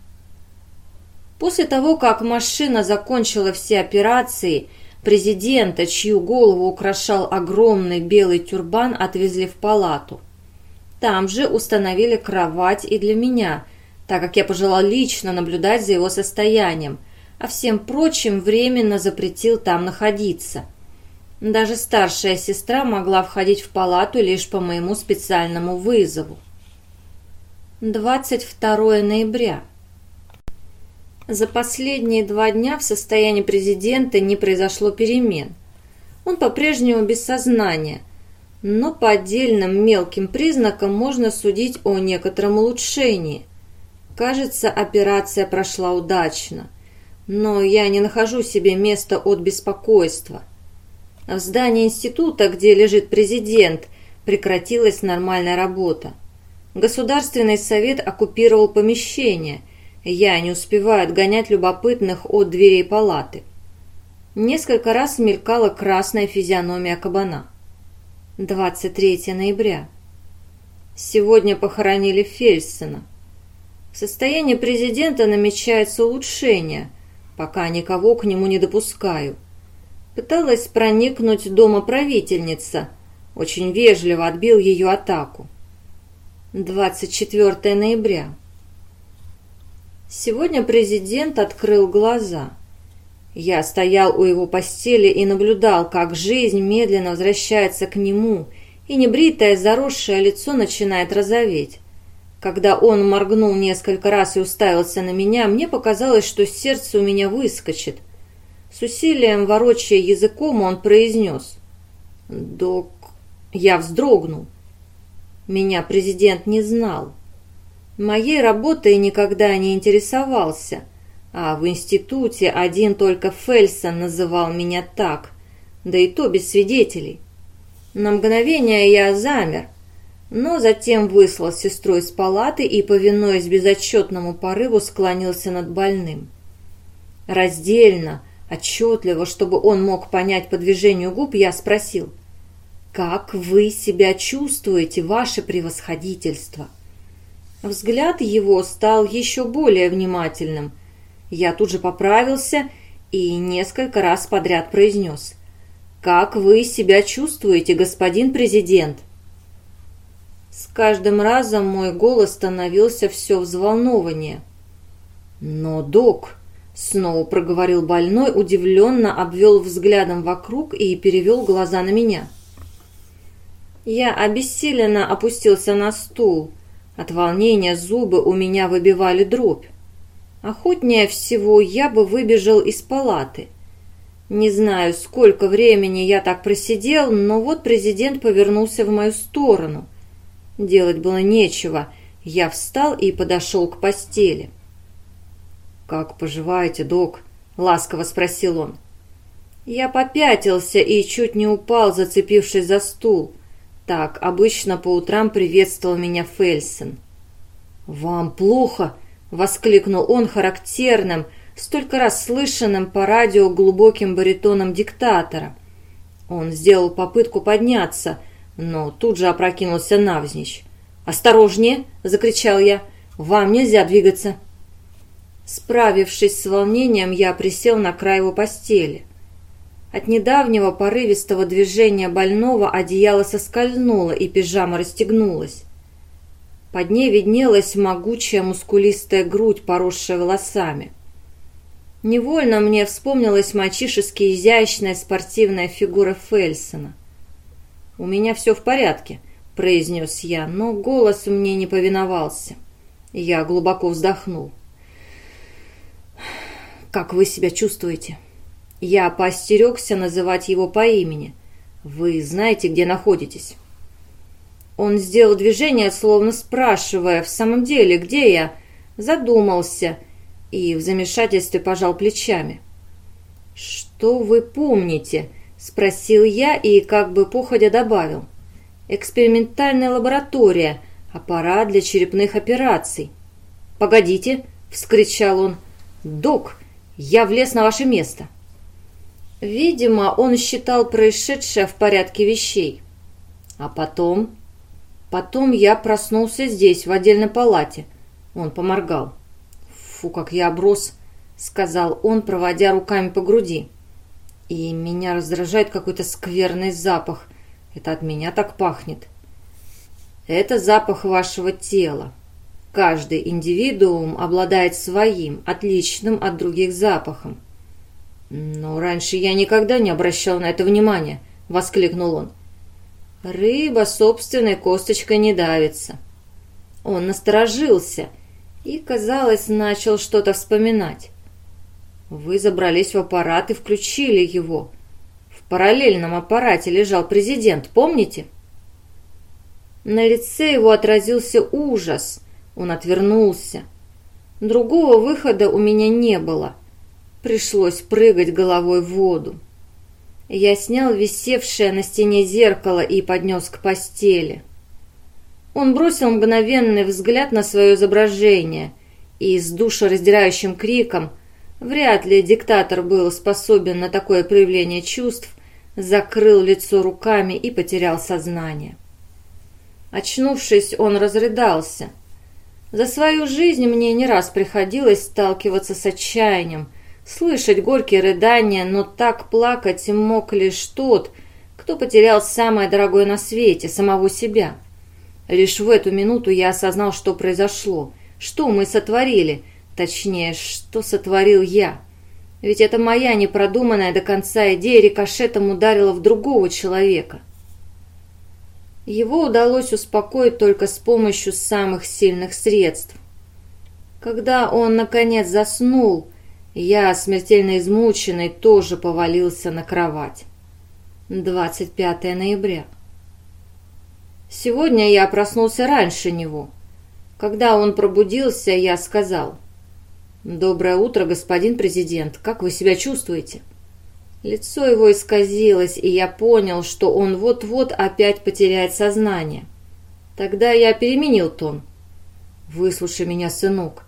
После того, как машина закончила все операции, президента, чью голову украшал огромный белый тюрбан, отвезли в палату. Там же установили кровать и для меня, так как я пожелал лично наблюдать за его состоянием, а всем прочим временно запретил там находиться. Даже старшая сестра могла входить в палату лишь по моему специальному вызову. 22 ноября. За последние два дня в состоянии президента не произошло перемен. Он по-прежнему без сознания – но по отдельным мелким признакам можно судить о некотором улучшении. Кажется, операция прошла удачно, но я не нахожу себе места от беспокойства. В здании института, где лежит президент, прекратилась нормальная работа. Государственный совет оккупировал помещение. Я не успеваю отгонять любопытных от дверей палаты. Несколько раз мелькала красная физиономия кабана. 23 ноября. Сегодня похоронили Фельсона. В состоянии президента намечается улучшение, пока никого к нему не допускаю. Пыталась проникнуть дома правительница, очень вежливо отбил ее атаку. 24 ноября. Сегодня президент открыл глаза. Я стоял у его постели и наблюдал, как жизнь медленно возвращается к нему, и небритое заросшее лицо начинает розоветь. Когда он моргнул несколько раз и уставился на меня, мне показалось, что сердце у меня выскочит. С усилием, ворочая языком, он произнес. «Док...» Я вздрогнул. Меня президент не знал. Моей работой никогда не интересовался, а в институте один только Фельсон называл меня так, да и то без свидетелей. На мгновение я замер, но затем выслал сестру из палаты и, повинуясь безотчетному порыву, склонился над больным. Раздельно, отчетливо, чтобы он мог понять по движению губ, я спросил, «Как вы себя чувствуете, ваше превосходительство?» Взгляд его стал еще более внимательным. Я тут же поправился и несколько раз подряд произнес, «Как вы себя чувствуете, господин президент?» С каждым разом мой голос становился все взволнованнее. «Но, док!» — снова проговорил больной, удивленно обвел взглядом вокруг и перевел глаза на меня. Я обессиленно опустился на стул. От волнения зубы у меня выбивали дробь. Охотнее всего я бы выбежал из палаты. Не знаю, сколько времени я так просидел, но вот президент повернулся в мою сторону. Делать было нечего. Я встал и подошел к постели. «Как поживаете, док?» — ласково спросил он. Я попятился и чуть не упал, зацепившись за стул. Так обычно по утрам приветствовал меня Фельсон. «Вам плохо?» — воскликнул он характерным, столько раз слышанным по радио глубоким баритоном диктатора. Он сделал попытку подняться — но тут же опрокинулся навзничь. «Осторожнее!» — закричал я. «Вам нельзя двигаться!» Справившись с волнением, я присел на край его постели. От недавнего порывистого движения больного одеяло соскользнуло, и пижама расстегнулась. Под ней виднелась могучая мускулистая грудь, поросшая волосами. Невольно мне вспомнилась мальчишески изящная спортивная фигура Фельсона. «У меня все в порядке», — произнес я, но голос мне не повиновался. Я глубоко вздохнул. «Как вы себя чувствуете?» Я поостерегся называть его по имени. «Вы знаете, где находитесь?» Он сделал движение, словно спрашивая, «В самом деле, где я?» Задумался и в замешательстве пожал плечами. «Что вы помните?» Спросил я и как бы походя добавил. Экспериментальная лаборатория, аппарат для черепных операций. «Погодите!» — вскричал он. «Док, я влез на ваше место!» Видимо, он считал происшедшее в порядке вещей. А потом... Потом я проснулся здесь, в отдельной палате. Он поморгал. «Фу, как я оброс!» — сказал он, проводя руками по груди. И меня раздражает какой-то скверный запах. Это от меня так пахнет. Это запах вашего тела. Каждый индивидуум обладает своим, отличным от других запахом. «Но раньше я никогда не обращал на это внимания», — воскликнул он. «Рыба собственной косточкой не давится». Он насторожился и, казалось, начал что-то вспоминать. Вы забрались в аппарат и включили его. В параллельном аппарате лежал президент, помните? На лице его отразился ужас. Он отвернулся. Другого выхода у меня не было. Пришлось прыгать головой в воду. Я снял висевшее на стене зеркало и поднес к постели. Он бросил мгновенный взгляд на свое изображение и с душераздирающим криком, вряд ли диктатор был способен на такое проявление чувств, закрыл лицо руками и потерял сознание. Очнувшись, он разрыдался. За свою жизнь мне не раз приходилось сталкиваться с отчаянием, слышать горькие рыдания, но так плакать мог лишь тот, кто потерял самое дорогое на свете, самого себя. Лишь в эту минуту я осознал, что произошло, что мы сотворили, точнее, что сотворил я. Ведь это моя непродуманная до конца идея рикошетом ударила в другого человека – его удалось успокоить только с помощью самых сильных средств. Когда он, наконец, заснул, я, смертельно измученный, тоже повалился на кровать. 25 ноября. Сегодня я проснулся раньше него. Когда он пробудился, я сказал, «Доброе утро, господин президент. Как вы себя чувствуете?» Лицо его исказилось, и я понял, что он вот-вот опять потеряет сознание. Тогда я переменил тон. «Выслушай меня, сынок.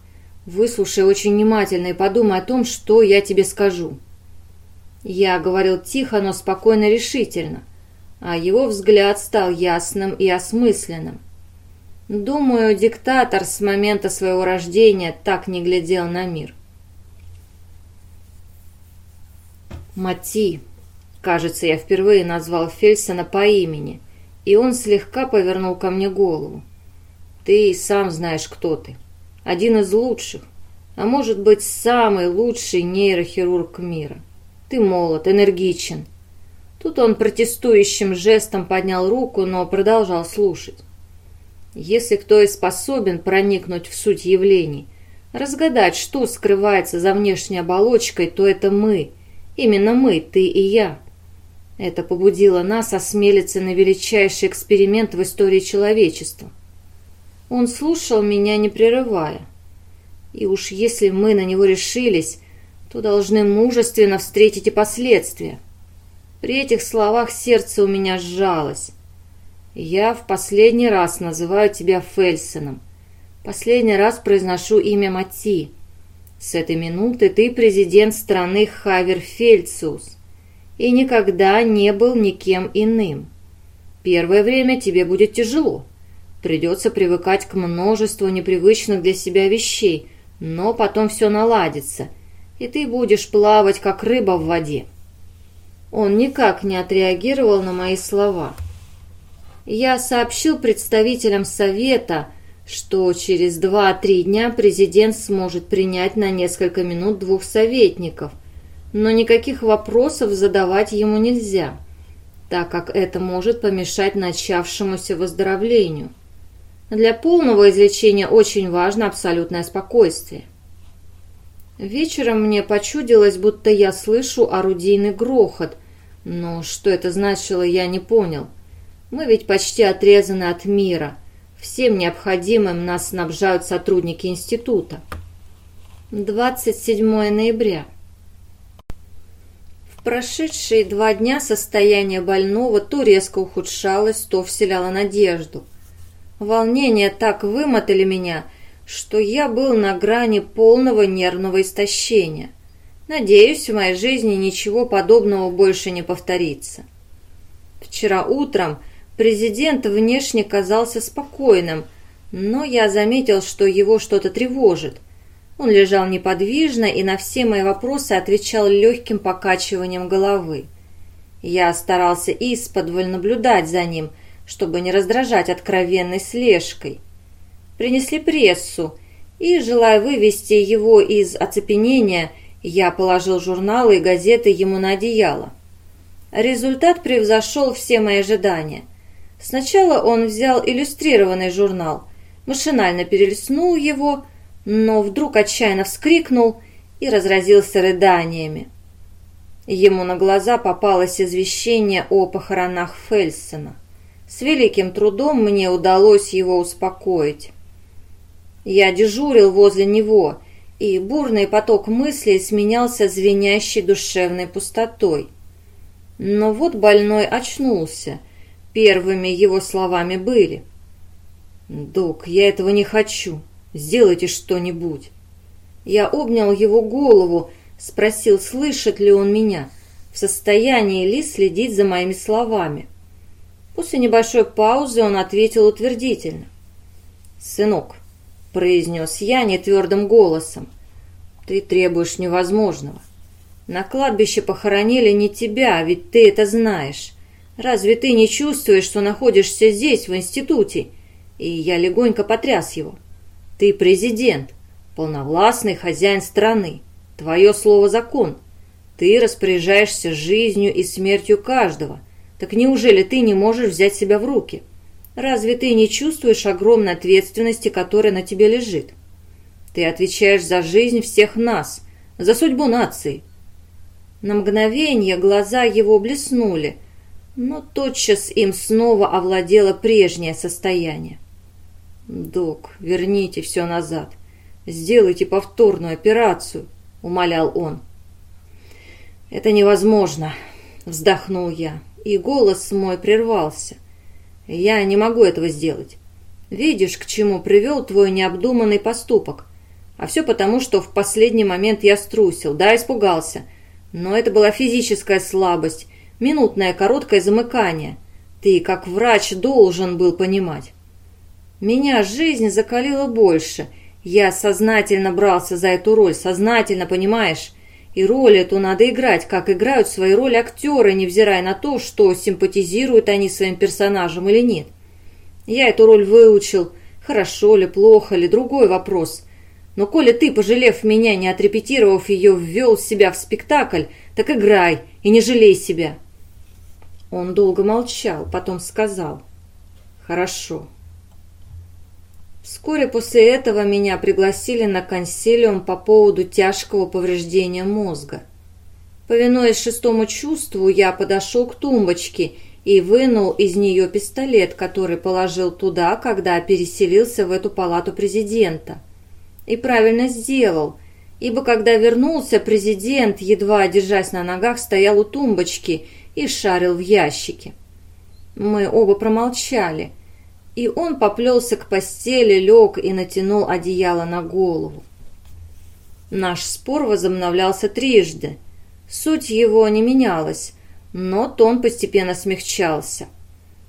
Выслушай очень внимательно и подумай о том, что я тебе скажу». Я говорил тихо, но спокойно решительно, а его взгляд стал ясным и осмысленным. Думаю, диктатор с момента своего рождения так не глядел на мир. Мати. Кажется, я впервые назвал Фельсона по имени, и он слегка повернул ко мне голову. Ты сам знаешь, кто ты. Один из лучших, а может быть, самый лучший нейрохирург мира. Ты молод, энергичен. Тут он протестующим жестом поднял руку, но продолжал слушать. Если кто и способен проникнуть в суть явлений, разгадать, что скрывается за внешней оболочкой, то это мы — Именно мы, ты и я. Это побудило нас осмелиться на величайший эксперимент в истории человечества. Он слушал меня, не прерывая. И уж если мы на него решились, то должны мужественно встретить и последствия. При этих словах сердце у меня сжалось. Я в последний раз называю тебя Фельсоном. Последний раз произношу имя Мати. С этой минуты ты президент страны Хаверфельдсус и никогда не был никем иным. Первое время тебе будет тяжело. Придется привыкать к множеству непривычных для себя вещей, но потом все наладится, и ты будешь плавать, как рыба в воде. Он никак не отреагировал на мои слова. Я сообщил представителям совета, что через 2-3 дня президент сможет принять на несколько минут двух советников, но никаких вопросов задавать ему нельзя, так как это может помешать начавшемуся выздоровлению. Для полного излечения очень важно абсолютное спокойствие. Вечером мне почудилось, будто я слышу орудийный грохот, но что это значило, я не понял. Мы ведь почти отрезаны от мира – Всем необходимым нас снабжают сотрудники института. 27 ноября. В прошедшие два дня состояние больного то резко ухудшалось, то вселяло надежду. Волнения так вымотали меня, что я был на грани полного нервного истощения. Надеюсь, в моей жизни ничего подобного больше не повторится. Вчера утром Президент внешне казался спокойным, но я заметил, что его что-то тревожит. Он лежал неподвижно и на все мои вопросы отвечал легким покачиванием головы. Я старался исподволь наблюдать за ним, чтобы не раздражать откровенной слежкой. Принесли прессу, и, желая вывести его из оцепенения, я положил журналы и газеты ему на одеяло. Результат превзошел все мои ожидания – Сначала он взял иллюстрированный журнал, машинально перелистнул его, но вдруг отчаянно вскрикнул и разразился рыданиями. Ему на глаза попалось извещение о похоронах Фельсона. С великим трудом мне удалось его успокоить. Я дежурил возле него, и бурный поток мыслей сменялся звенящей душевной пустотой. Но вот больной очнулся — Первыми его словами были. «Док, я этого не хочу. Сделайте что-нибудь. Я обнял его голову, спросил, слышит ли он меня, в состоянии ли следить за моими словами. После небольшой паузы он ответил утвердительно. «Сынок», — произнес я нетвердым голосом, — «ты требуешь невозможного. На кладбище похоронили не тебя, ведь ты это знаешь. Разве ты не чувствуешь, что находишься здесь, в институте?» И я легонько потряс его. «Ты президент, полновластный хозяин страны. Твое слово закон. Ты распоряжаешься жизнью и смертью каждого. Так неужели ты не можешь взять себя в руки? Разве ты не чувствуешь огромной ответственности, которая на тебе лежит? Ты отвечаешь за жизнь всех нас, за судьбу нации. На мгновение глаза его блеснули, но тотчас им снова овладело прежнее состояние. «Док, верните все назад. Сделайте повторную операцию», — умолял он. «Это невозможно», — вздохнул я, и голос мой прервался. «Я не могу этого сделать. Видишь, к чему привел твой необдуманный поступок. А все потому, что в последний момент я струсил, да, испугался. Но это была физическая слабость, минутное короткое замыкание. Ты, как врач, должен был понимать. Меня жизнь закалила больше. Я сознательно брался за эту роль, сознательно, понимаешь? И роль эту надо играть, как играют свои роли актеры, невзирая на то, что симпатизируют они своим персонажам или нет. Я эту роль выучил, хорошо ли, плохо ли, другой вопрос. Но коли ты, пожалев меня, не отрепетировав ее, ввел себя в спектакль, так играй и не жалей себя. Он долго молчал, потом сказал «Хорошо». Вскоре после этого меня пригласили на консилиум по поводу тяжкого повреждения мозга. Повинуясь шестому чувству, я подошел к тумбочке и вынул из нее пистолет, который положил туда, когда переселился в эту палату президента. И правильно сделал, ибо когда вернулся, президент, едва держась на ногах, стоял у тумбочки и шарил в ящике. Мы оба промолчали – и он поплелся к постели, лег и натянул одеяло на голову. Наш спор возобновлялся трижды. Суть его не менялась, но тон постепенно смягчался.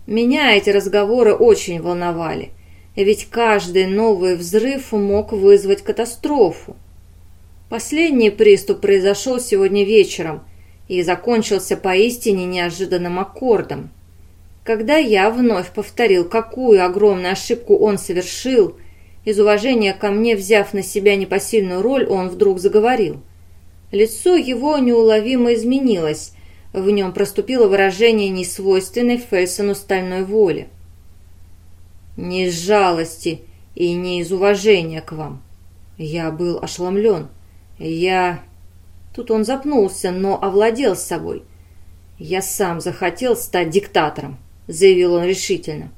Меня эти разговоры очень волновали, ведь каждый новый взрыв мог вызвать катастрофу. Последний приступ произошел сегодня вечером и закончился поистине неожиданным аккордом. Когда я вновь повторил, какую огромную ошибку он совершил, из уважения ко мне, взяв на себя непосильную роль, он вдруг заговорил. Лицо его неуловимо изменилось, в нем проступило выражение несвойственной Фельсону стальной воли. «Не из жалости и не из уважения к вам. Я был ошеломлен. Я...» Тут он запнулся, но овладел собой. «Я сам захотел стать диктатором. — заявил он решительно.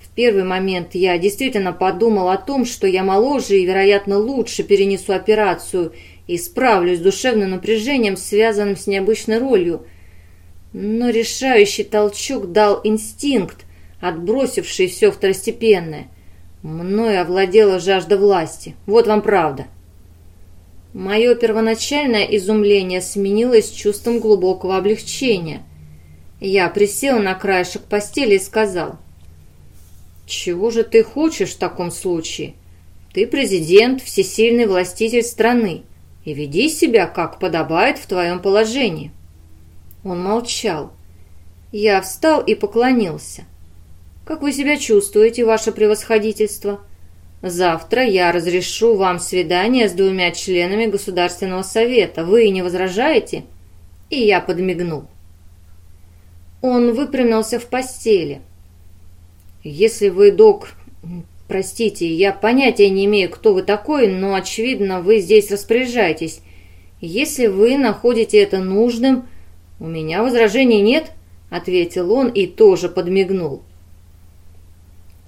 В первый момент я действительно подумал о том, что я моложе и, вероятно, лучше перенесу операцию и справлюсь с душевным напряжением, связанным с необычной ролью. Но решающий толчок дал инстинкт, отбросивший все второстепенное. Мною овладела жажда власти. Вот вам правда. Мое первоначальное изумление сменилось чувством глубокого облегчения – я присел на краешек постели и сказал. «Чего же ты хочешь в таком случае? Ты президент, всесильный властитель страны, и веди себя, как подобает в твоем положении». Он молчал. Я встал и поклонился. «Как вы себя чувствуете, ваше превосходительство?» «Завтра я разрешу вам свидание с двумя членами Государственного совета. Вы не возражаете?» И я подмигнул. Он выпрямился в постели. «Если вы, док... Простите, я понятия не имею, кто вы такой, но, очевидно, вы здесь распоряжаетесь. Если вы находите это нужным, у меня возражений нет», — ответил он и тоже подмигнул.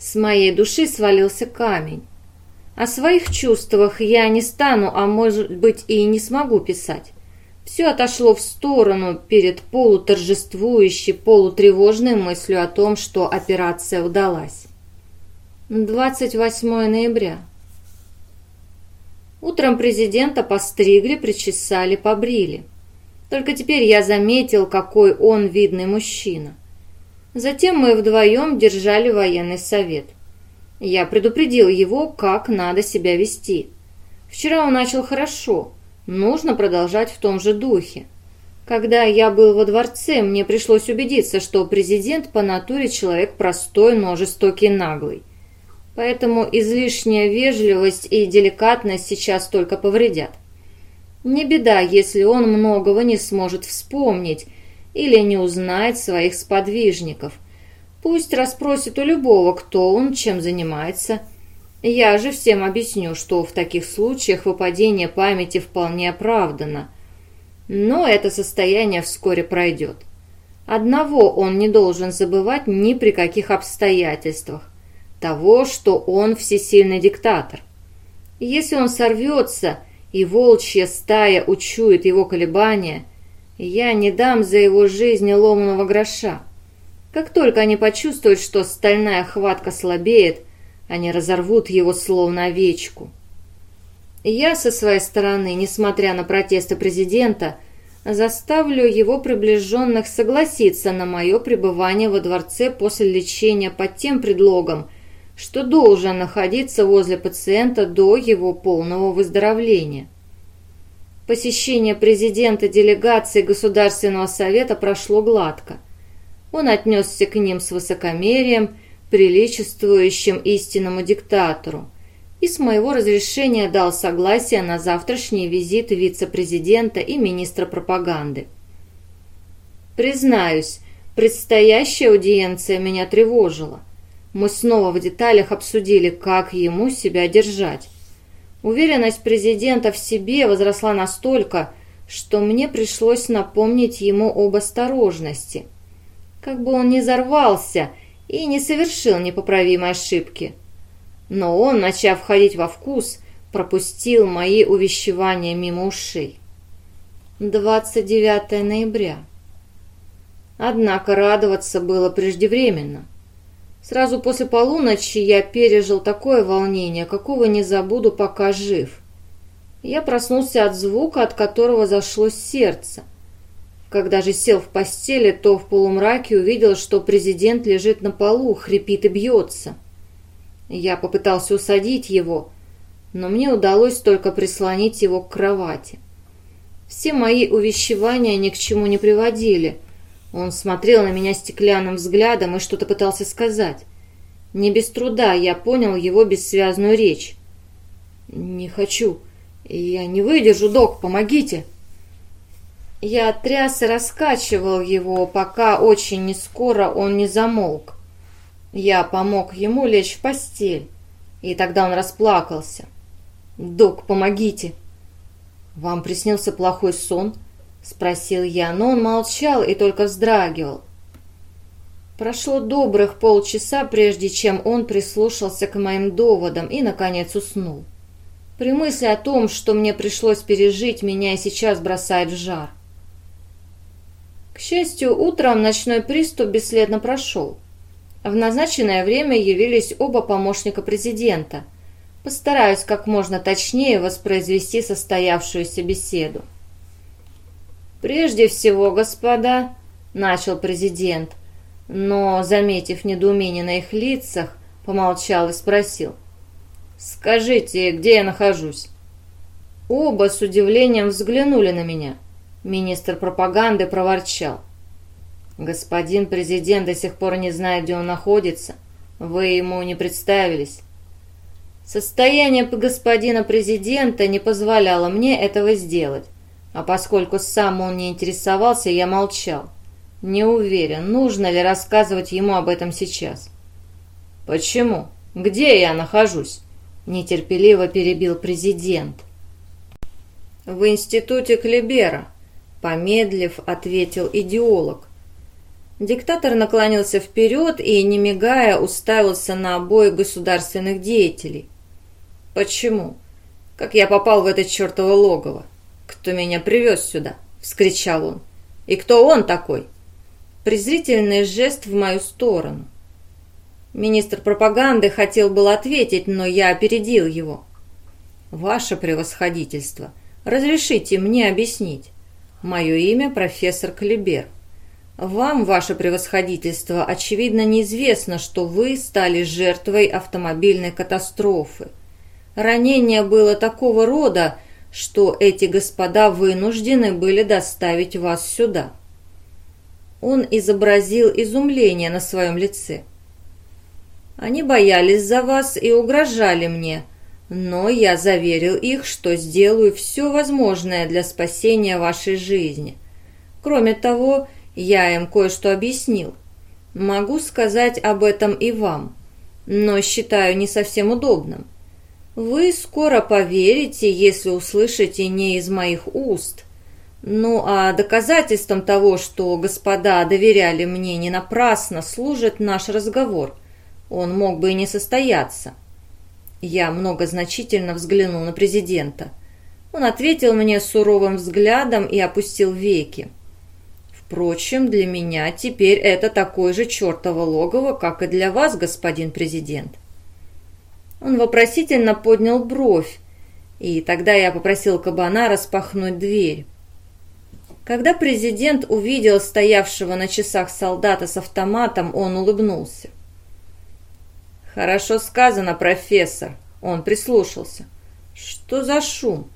С моей души свалился камень. О своих чувствах я не стану, а может быть и не смогу писать. Все отошло в сторону перед полуторжествующей, полутревожной мыслью о том, что операция удалась. 28 ноября. Утром президента постригли, причесали, побрили. Только теперь я заметил, какой он видный мужчина. Затем мы вдвоем держали военный совет. Я предупредил его, как надо себя вести. Вчера он начал хорошо, нужно продолжать в том же духе. Когда я был во дворце, мне пришлось убедиться, что президент по натуре человек простой, но жестокий и наглый. Поэтому излишняя вежливость и деликатность сейчас только повредят. Не беда, если он многого не сможет вспомнить или не узнает своих сподвижников. Пусть расспросит у любого, кто он, чем занимается. Я же всем объясню, что в таких случаях выпадение памяти вполне оправдано. Но это состояние вскоре пройдет. Одного он не должен забывать ни при каких обстоятельствах. Того, что он всесильный диктатор. Если он сорвется и волчья стая учует его колебания, я не дам за его жизнь ломаного гроша. Как только они почувствуют, что стальная хватка слабеет, они разорвут его словно овечку. Я со своей стороны, несмотря на протесты президента, заставлю его приближенных согласиться на мое пребывание во дворце после лечения под тем предлогом, что должен находиться возле пациента до его полного выздоровления. Посещение президента делегации Государственного совета прошло гладко. Он отнесся к ним с высокомерием, приличествующим истинному диктатору, и с моего разрешения дал согласие на завтрашний визит вице-президента и министра пропаганды. Признаюсь, предстоящая аудиенция меня тревожила – мы снова в деталях обсудили, как ему себя держать. Уверенность президента в себе возросла настолько, что мне пришлось напомнить ему об осторожности. Как бы он ни взорвался и не совершил непоправимой ошибки. Но он, начав входить во вкус, пропустил мои увещевания мимо ушей. 29 ноября. Однако радоваться было преждевременно. Сразу после полуночи я пережил такое волнение, какого не забуду, пока жив. Я проснулся от звука, от которого зашлось сердце. Когда же сел в постели, то в полумраке увидел, что президент лежит на полу, хрипит и бьется. Я попытался усадить его, но мне удалось только прислонить его к кровати. Все мои увещевания ни к чему не приводили – он смотрел на меня стеклянным взглядом и что-то пытался сказать. Не без труда я понял его бессвязную речь. «Не хочу. Я не выдержу, док, помогите!» Я тряс и раскачивал его, пока очень нескоро он не замолк. Я помог ему лечь в постель, и тогда он расплакался. «Док, помогите!» «Вам приснился плохой сон?» — спросил я, но он молчал и только вздрагивал. Прошло добрых полчаса, прежде чем он прислушался к моим доводам и, наконец, уснул. При мысли о том, что мне пришлось пережить, меня и сейчас бросает в жар. К счастью, утром ночной приступ бесследно прошел. В назначенное время явились оба помощника президента. Постараюсь как можно точнее воспроизвести состоявшуюся беседу. «Прежде всего, господа», — начал президент, но, заметив недоумение на их лицах, помолчал и спросил. «Скажите, где я нахожусь?» Оба с удивлением взглянули на меня. Министр пропаганды проворчал. «Господин президент до сих пор не знает, где он находится. Вы ему не представились». Состояние господина президента не позволяло мне этого сделать. А поскольку сам он не интересовался, я молчал. Не уверен, нужно ли рассказывать ему об этом сейчас. «Почему? Где я нахожусь?» Нетерпеливо перебил президент. «В институте Клебера», — помедлив, ответил идеолог. Диктатор наклонился вперед и, не мигая, уставился на обоих государственных деятелей. «Почему? Как я попал в это чертово логово? «Кто меня привез сюда?» — вскричал он. «И кто он такой?» Презрительный жест в мою сторону. Министр пропаганды хотел был ответить, но я опередил его. «Ваше превосходительство, разрешите мне объяснить. Мое имя профессор Калибер. Вам, ваше превосходительство, очевидно неизвестно, что вы стали жертвой автомобильной катастрофы. Ранение было такого рода, что эти господа вынуждены были доставить вас сюда». Он изобразил изумление на своем лице. «Они боялись за вас и угрожали мне», но я заверил их, что сделаю все возможное для спасения вашей жизни. Кроме того, я им кое-что объяснил. Могу сказать об этом и вам, но считаю не совсем удобным. Вы скоро поверите, если услышите не из моих уст. Ну а доказательством того, что господа доверяли мне не напрасно, служит наш разговор. Он мог бы и не состояться. Я многозначительно взглянул на президента. Он ответил мне суровым взглядом и опустил веки. Впрочем, для меня теперь это такое же чертово логово, как и для вас, господин президент. Он вопросительно поднял бровь, и тогда я попросил кабана распахнуть дверь. Когда президент увидел стоявшего на часах солдата с автоматом, он улыбнулся. «Хорошо сказано, профессор». Он прислушался. «Что за шум?»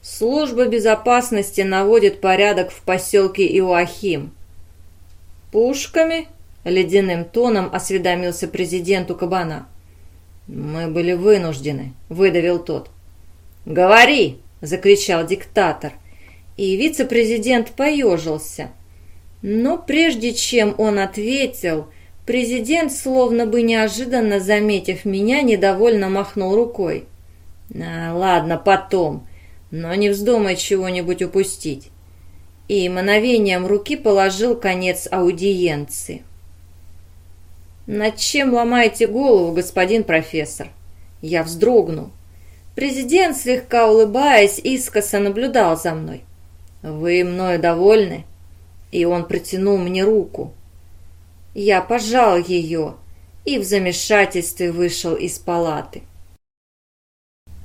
«Служба безопасности наводит порядок в поселке Иоахим». «Пушками?» — ледяным тоном осведомился президент у кабана. «Мы были вынуждены», — выдавил тот. «Говори!» — закричал диктатор. И вице-президент поежился. Но прежде чем он ответил, Президент, словно бы неожиданно заметив меня, недовольно махнул рукой. А, «Ладно, потом, но не вздумай чего-нибудь упустить». И мановением руки положил конец аудиенции. «Над чем ломаете голову, господин профессор?» Я вздрогнул. Президент, слегка улыбаясь, искоса наблюдал за мной. «Вы мною довольны?» И он протянул мне руку. Я пожал ее и в замешательстве вышел из палаты.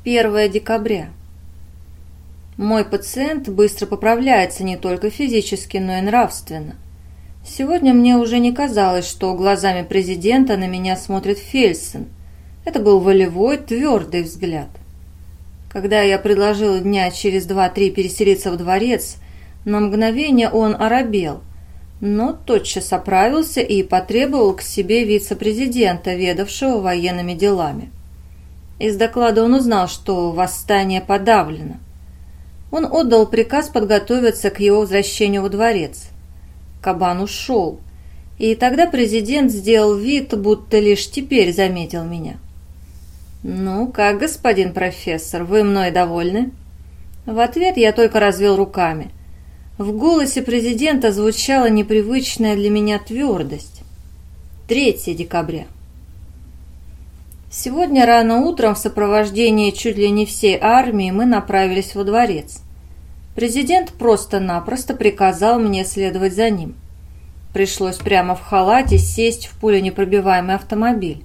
1 декабря. Мой пациент быстро поправляется не только физически, но и нравственно. Сегодня мне уже не казалось, что глазами президента на меня смотрит Фельсен. Это был волевой, твердый взгляд. Когда я предложил дня через два-три переселиться в дворец, на мгновение он оробел – но тотчас оправился и потребовал к себе вице-президента, ведавшего военными делами. Из доклада он узнал, что восстание подавлено. Он отдал приказ подготовиться к его возвращению во дворец. Кабан ушел, и тогда президент сделал вид, будто лишь теперь заметил меня. «Ну, как, господин профессор, вы мной довольны?» В ответ я только развел руками – в голосе президента звучала непривычная для меня твердость. 3 декабря. Сегодня рано утром в сопровождении чуть ли не всей армии мы направились во дворец. Президент просто-напросто приказал мне следовать за ним. Пришлось прямо в халате сесть в пуленепробиваемый автомобиль.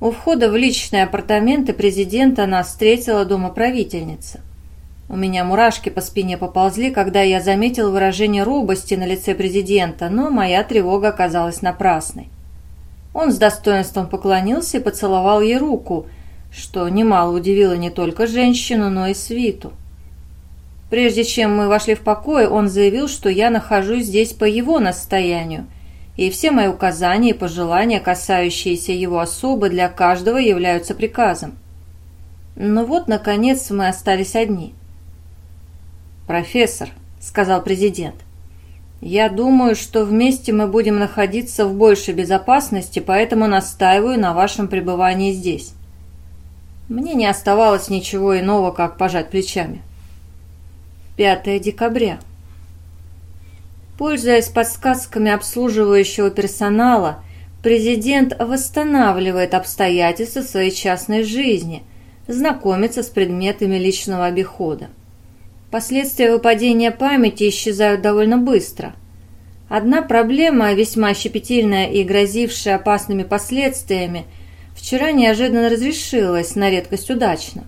У входа в личные апартаменты президента нас встретила домоправительница. У меня мурашки по спине поползли, когда я заметил выражение робости на лице президента, но моя тревога оказалась напрасной. Он с достоинством поклонился и поцеловал ей руку, что немало удивило не только женщину, но и свиту. Прежде чем мы вошли в покой, он заявил, что я нахожусь здесь по его настоянию, и все мои указания и пожелания, касающиеся его особы, для каждого являются приказом. Но вот, наконец, мы остались одни. «Профессор», — сказал президент, — «я думаю, что вместе мы будем находиться в большей безопасности, поэтому настаиваю на вашем пребывании здесь». Мне не оставалось ничего иного, как пожать плечами. 5 декабря. Пользуясь подсказками обслуживающего персонала, президент восстанавливает обстоятельства своей частной жизни, знакомится с предметами личного обихода. Последствия выпадения памяти исчезают довольно быстро. Одна проблема, весьма щепетильная и грозившая опасными последствиями, вчера неожиданно разрешилась, на редкость удачно.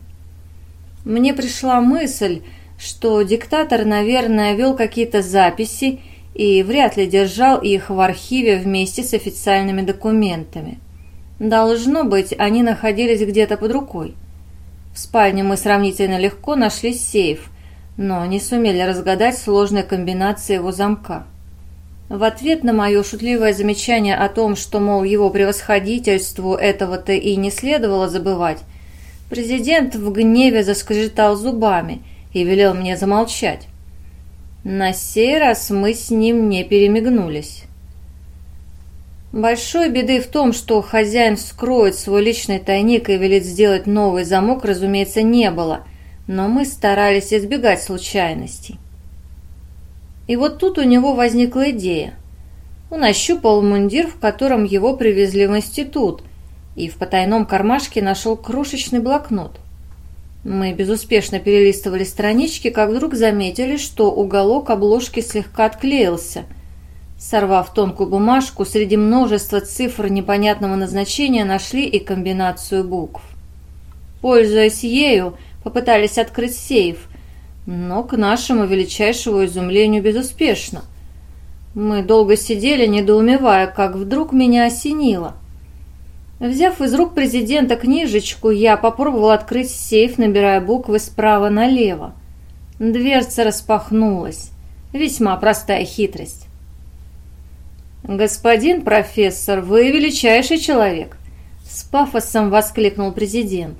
Мне пришла мысль, что диктатор, наверное, вел какие-то записи и вряд ли держал их в архиве вместе с официальными документами. Должно быть, они находились где-то под рукой. В спальне мы сравнительно легко нашли сейф, но не сумели разгадать сложные комбинации его замка. В ответ на мое шутливое замечание о том, что, мол, его превосходительству этого-то и не следовало забывать, президент в гневе заскрежетал зубами и велел мне замолчать. На сей раз мы с ним не перемигнулись. Большой беды в том, что хозяин вскроет свой личный тайник и велит сделать новый замок, разумеется, не было, но мы старались избегать случайностей. И вот тут у него возникла идея. Он ощупал мундир, в котором его привезли в институт, и в потайном кармашке нашел крошечный блокнот. Мы безуспешно перелистывали странички, как вдруг заметили, что уголок обложки слегка отклеился. Сорвав тонкую бумажку, среди множества цифр непонятного назначения нашли и комбинацию букв. Пользуясь ею, попытались открыть сейф, но к нашему величайшему изумлению безуспешно. Мы долго сидели, недоумевая, как вдруг меня осенило. Взяв из рук президента книжечку, я попробовал открыть сейф, набирая буквы справа налево. Дверца распахнулась. Весьма простая хитрость. «Господин профессор, вы величайший человек!» С пафосом воскликнул президент.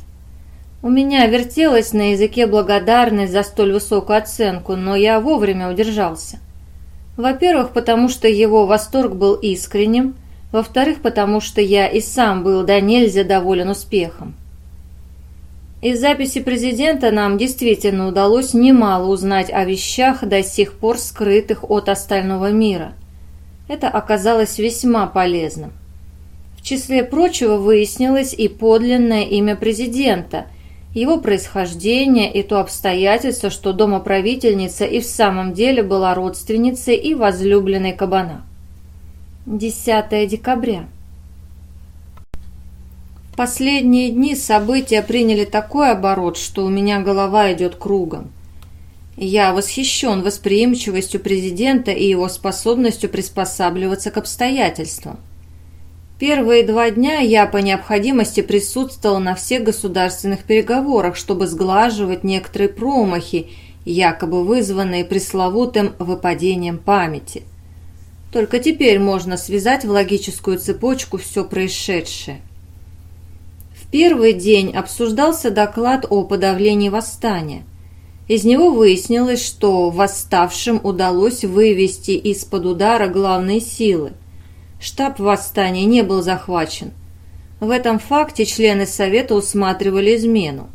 У меня вертелась на языке благодарность за столь высокую оценку, но я вовремя удержался. Во-первых, потому что его восторг был искренним, во-вторых, потому что я и сам был до нельзя доволен успехом. Из записи президента нам действительно удалось немало узнать о вещах, до сих пор скрытых от остального мира. Это оказалось весьма полезным. В числе прочего выяснилось и подлинное имя президента – его происхождение и то обстоятельство, что домоправительница и в самом деле была родственницей и возлюбленной кабана. 10 декабря. В последние дни события приняли такой оборот, что у меня голова идет кругом. Я восхищен восприимчивостью президента и его способностью приспосабливаться к обстоятельствам. Первые два дня я по необходимости присутствовал на всех государственных переговорах, чтобы сглаживать некоторые промахи, якобы вызванные пресловутым выпадением памяти. Только теперь можно связать в логическую цепочку все происшедшее. В первый день обсуждался доклад о подавлении восстания. Из него выяснилось, что восставшим удалось вывести из-под удара главные силы – штаб восстания не был захвачен. В этом факте члены Совета усматривали измену.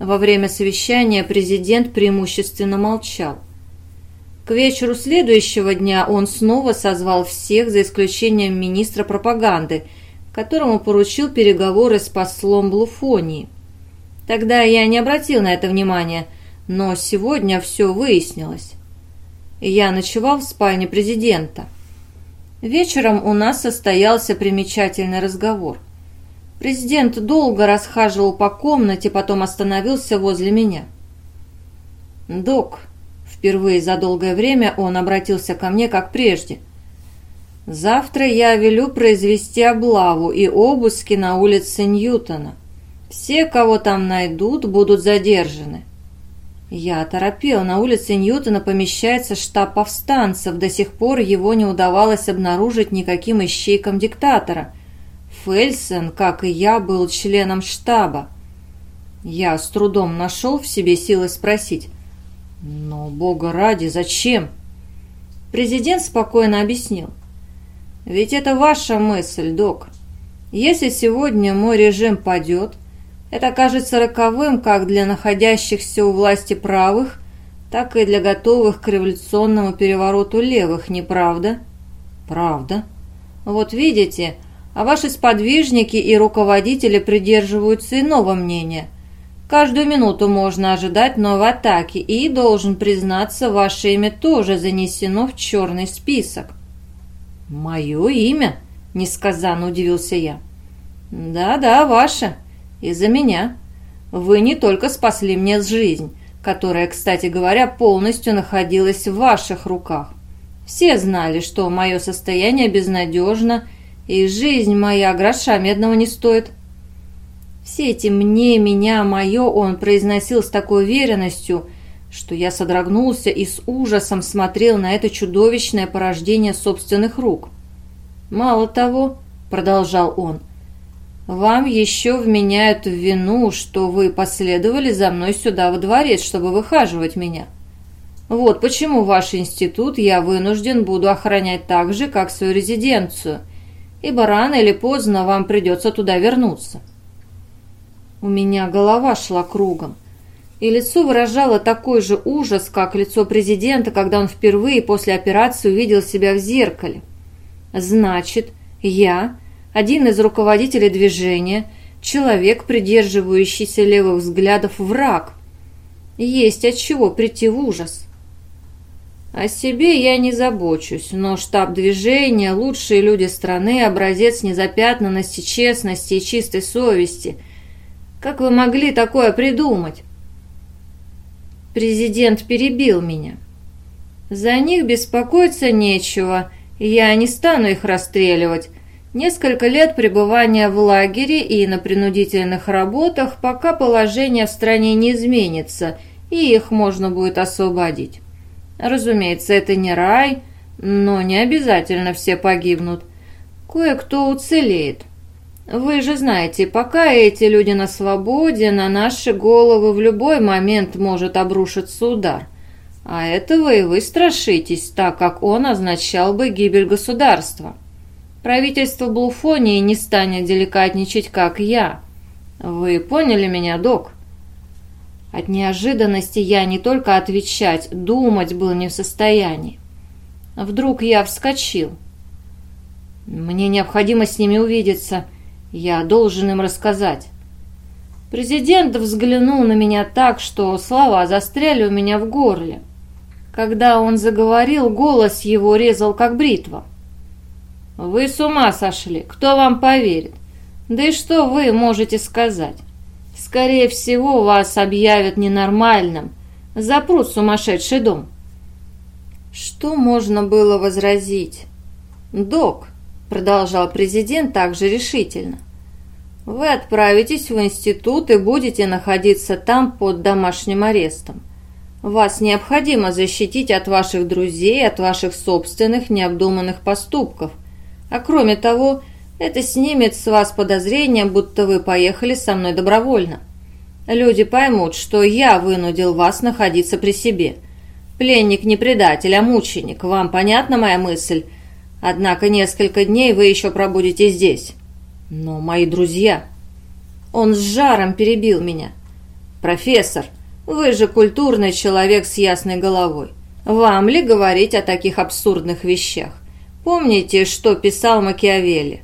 Во время совещания президент преимущественно молчал. К вечеру следующего дня он снова созвал всех, за исключением министра пропаганды, которому поручил переговоры с послом Блуфонии. Тогда я не обратил на это внимания, но сегодня все выяснилось. Я ночевал в спальне президента – Вечером у нас состоялся примечательный разговор. Президент долго расхаживал по комнате, потом остановился возле меня. «Док», впервые за долгое время он обратился ко мне, как прежде. «Завтра я велю произвести облаву и обыски на улице Ньютона. Все, кого там найдут, будут задержаны. Я оторопел. На улице Ньютона помещается штаб повстанцев. До сих пор его не удавалось обнаружить никаким ищейкам диктатора. Фельсен, как и я, был членом штаба. Я с трудом нашел в себе силы спросить. «Но, бога ради, зачем?» Президент спокойно объяснил. «Ведь это ваша мысль, док. Если сегодня мой режим падет, это кажется роковым как для находящихся у власти правых, так и для готовых к революционному перевороту левых, не правда? Правда. Вот видите, а ваши сподвижники и руководители придерживаются иного мнения. Каждую минуту можно ожидать новой атаки, и, должен признаться, ваше имя тоже занесено в черный список. «Мое имя?» – несказанно удивился я. «Да-да, ваше», из-за меня. Вы не только спасли мне жизнь, которая, кстати говоря, полностью находилась в ваших руках. Все знали, что мое состояние безнадежно, и жизнь моя гроша медного не стоит. Все эти «мне», «меня», «мое» он произносил с такой уверенностью, что я содрогнулся и с ужасом смотрел на это чудовищное порождение собственных рук. «Мало того», — продолжал он, — «вам еще вменяют в вину, что вы последовали за мной сюда во дворец, чтобы выхаживать меня. Вот почему ваш институт я вынужден буду охранять так же, как свою резиденцию, ибо рано или поздно вам придется туда вернуться». У меня голова шла кругом, и лицо выражало такой же ужас, как лицо президента, когда он впервые после операции увидел себя в зеркале. Значит, я, один из руководителей движения, человек, придерживающийся левых взглядов, враг. Есть от чего прийти в ужас. О себе я не забочусь, но штаб движения, лучшие люди страны, образец незапятнанности, честности и чистой совести – как вы могли такое придумать?» Президент перебил меня. «За них беспокоиться нечего, я не стану их расстреливать. Несколько лет пребывания в лагере и на принудительных работах, пока положение в стране не изменится, и их можно будет освободить. Разумеется, это не рай, но не обязательно все погибнут. Кое-кто уцелеет. Вы же знаете, пока эти люди на свободе, на наши головы в любой момент может обрушиться удар. А этого и вы страшитесь, так как он означал бы гибель государства. Правительство Блуфонии не станет деликатничать, как я. Вы поняли меня, док? От неожиданности я не только отвечать, думать был не в состоянии. Вдруг я вскочил. Мне необходимо с ними увидеться – я должен им рассказать. Президент взглянул на меня так, что слова застряли у меня в горле. Когда он заговорил, голос его резал как бритва. «Вы с ума сошли! Кто вам поверит? Да и что вы можете сказать? Скорее всего, вас объявят ненормальным, запрут сумасшедший дом». Что можно было возразить? «Док, продолжал президент также решительно. Вы отправитесь в институт и будете находиться там под домашним арестом. Вас необходимо защитить от ваших друзей, от ваших собственных необдуманных поступков. А кроме того, это снимет с вас подозрение, будто вы поехали со мной добровольно. Люди поймут, что я вынудил вас находиться при себе. Пленник не предатель, а мученик. Вам понятна моя мысль? Однако несколько дней вы еще пробудете здесь. Но мои друзья... Он с жаром перебил меня. «Профессор, вы же культурный человек с ясной головой. Вам ли говорить о таких абсурдных вещах? Помните, что писал Макиавелли?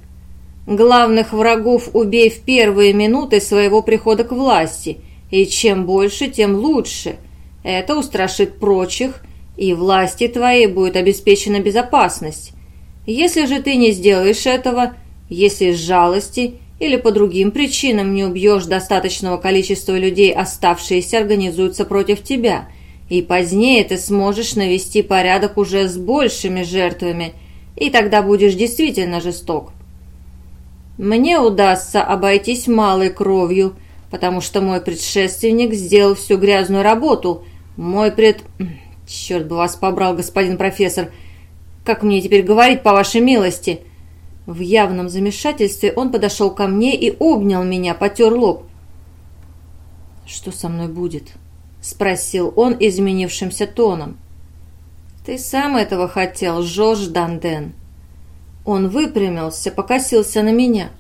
Главных врагов убей в первые минуты своего прихода к власти, и чем больше, тем лучше. Это устрашит прочих, и власти твоей будет обеспечена безопасность. Если же ты не сделаешь этого, если из жалости или по другим причинам не убьешь достаточного количества людей, оставшиеся организуются против тебя, и позднее ты сможешь навести порядок уже с большими жертвами, и тогда будешь действительно жесток. Мне удастся обойтись малой кровью, потому что мой предшественник сделал всю грязную работу. Мой пред... Черт бы вас побрал, господин профессор, — как мне теперь говорить, по вашей милости?» В явном замешательстве он подошел ко мне и обнял меня, потер лоб. «Что со мной будет?» — спросил он изменившимся тоном. «Ты сам этого хотел, Жорж Данден». Он выпрямился, покосился на меня.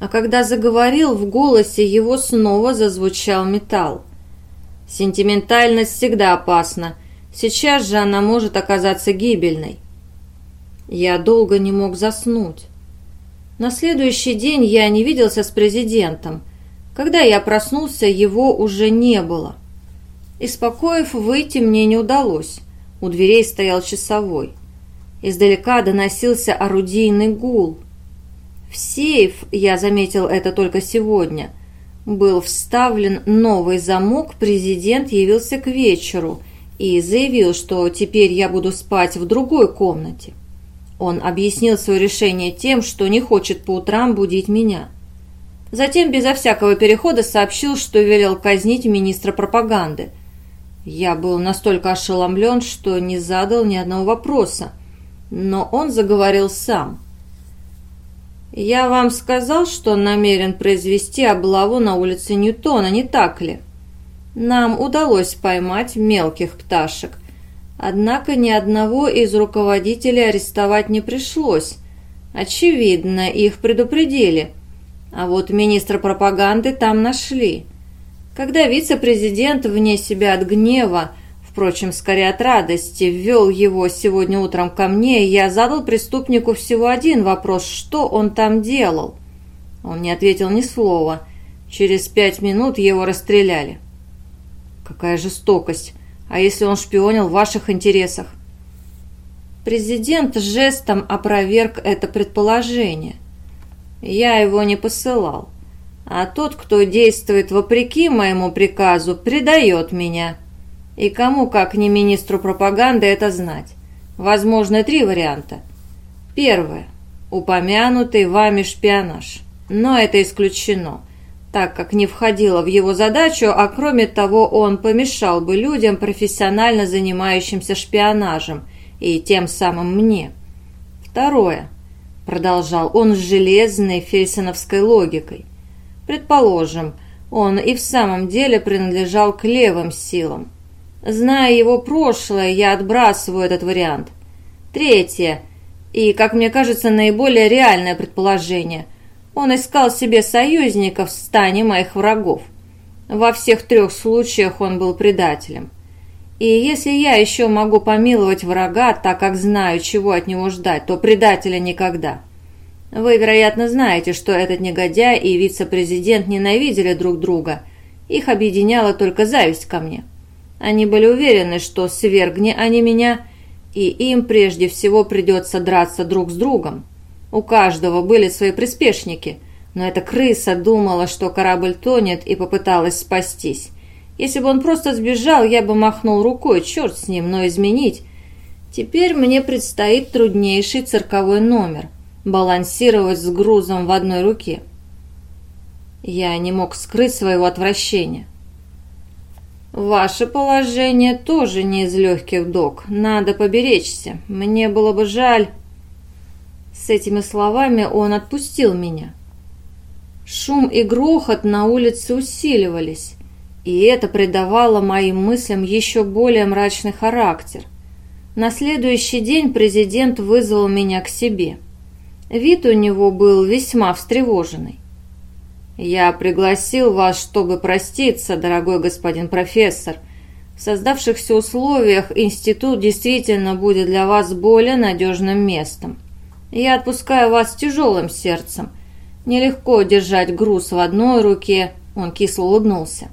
А когда заговорил, в голосе его снова зазвучал металл. «Сентиментальность всегда опасна. Сейчас же она может оказаться гибельной. Я долго не мог заснуть. На следующий день я не виделся с президентом. Когда я проснулся, его уже не было. Из покоев выйти мне не удалось. У дверей стоял часовой. Издалека доносился орудийный гул. В сейф, я заметил это только сегодня, был вставлен новый замок, президент явился к вечеру и заявил, что теперь я буду спать в другой комнате. Он объяснил свое решение тем, что не хочет по утрам будить меня. Затем безо всякого перехода сообщил, что велел казнить министра пропаганды. Я был настолько ошеломлен, что не задал ни одного вопроса, но он заговорил сам. «Я вам сказал, что намерен произвести облаву на улице Ньютона, не так ли? Нам удалось поймать мелких пташек, однако ни одного из руководителей арестовать не пришлось. Очевидно, их предупредили». А вот министра пропаганды там нашли. Когда вице-президент вне себя от гнева, впрочем, скорее от радости, ввел его сегодня утром ко мне, я задал преступнику всего один вопрос, что он там делал. Он не ответил ни слова. Через пять минут его расстреляли. Какая жестокость! А если он шпионил в ваших интересах? Президент жестом опроверг это предположение. Я его не посылал. А тот, кто действует вопреки моему приказу, предает меня. И кому, как не министру пропаганды, это знать? Возможно, три варианта. Первое. Упомянутый вами шпионаж. Но это исключено, так как не входило в его задачу, а кроме того он помешал бы людям, профессионально занимающимся шпионажем, и тем самым мне. Второе. Продолжал он с железной фельсоновской логикой. Предположим, он и в самом деле принадлежал к левым силам. Зная его прошлое, я отбрасываю этот вариант. Третье, и, как мне кажется, наиболее реальное предположение. Он искал себе союзников в стане моих врагов. Во всех трех случаях он был предателем. И если я еще могу помиловать врага, так как знаю, чего от него ждать, то предателя никогда. Вы, вероятно, знаете, что этот негодяй и вице-президент ненавидели друг друга. Их объединяла только зависть ко мне. Они были уверены, что свергни они меня, и им прежде всего придется драться друг с другом. У каждого были свои приспешники, но эта крыса думала, что корабль тонет и попыталась спастись. Если бы он просто сбежал, я бы махнул рукой, черт с ним, но изменить. Теперь мне предстоит труднейший цирковой номер – балансировать с грузом в одной руке. Я не мог скрыть своего отвращения. «Ваше положение тоже не из легких, док. Надо поберечься. Мне было бы жаль...» С этими словами он отпустил меня. Шум и грохот на улице усиливались. И это придавало моим мыслям еще более мрачный характер. На следующий день президент вызвал меня к себе. Вид у него был весьма встревоженный. «Я пригласил вас, чтобы проститься, дорогой господин профессор. В создавшихся условиях институт действительно будет для вас более надежным местом. Я отпускаю вас с тяжелым сердцем. Нелегко держать груз в одной руке», — он кисло улыбнулся.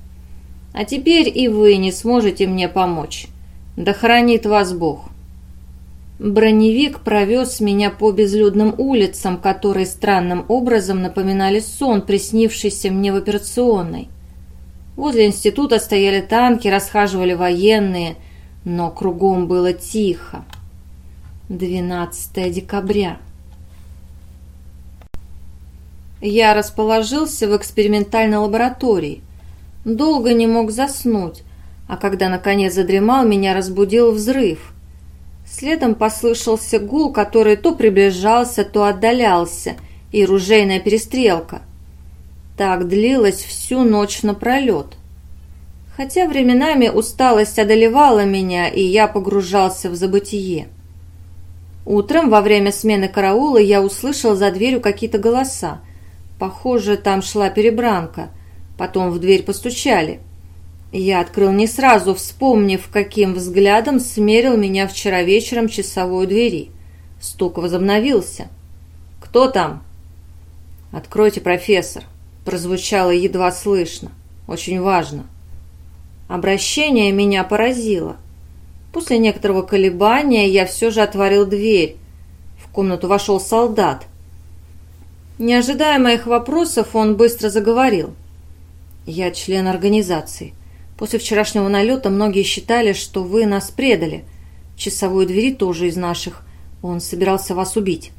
А теперь и вы не сможете мне помочь. Да хранит вас Бог. Броневик провез меня по безлюдным улицам, которые странным образом напоминали сон, приснившийся мне в операционной. Возле института стояли танки, расхаживали военные, но кругом было тихо. 12 декабря. Я расположился в экспериментальной лаборатории. Долго не мог заснуть, а когда наконец задремал, меня разбудил взрыв. Следом послышался гул, который то приближался, то отдалялся, и ружейная перестрелка. Так длилась всю ночь напролет. Хотя временами усталость одолевала меня, и я погружался в забытие. Утром во время смены караула я услышал за дверью какие-то голоса. Похоже, там шла перебранка – Потом в дверь постучали. Я открыл не сразу, вспомнив, каким взглядом смерил меня вчера вечером часовой двери. Стук возобновился. «Кто там?» «Откройте, профессор», – прозвучало едва слышно. «Очень важно». Обращение меня поразило. После некоторого колебания я все же отворил дверь. В комнату вошел солдат. Не ожидая моих вопросов, он быстро заговорил. «Я член организации. После вчерашнего налета многие считали, что вы нас предали. Часовой двери тоже из наших. Он собирался вас убить».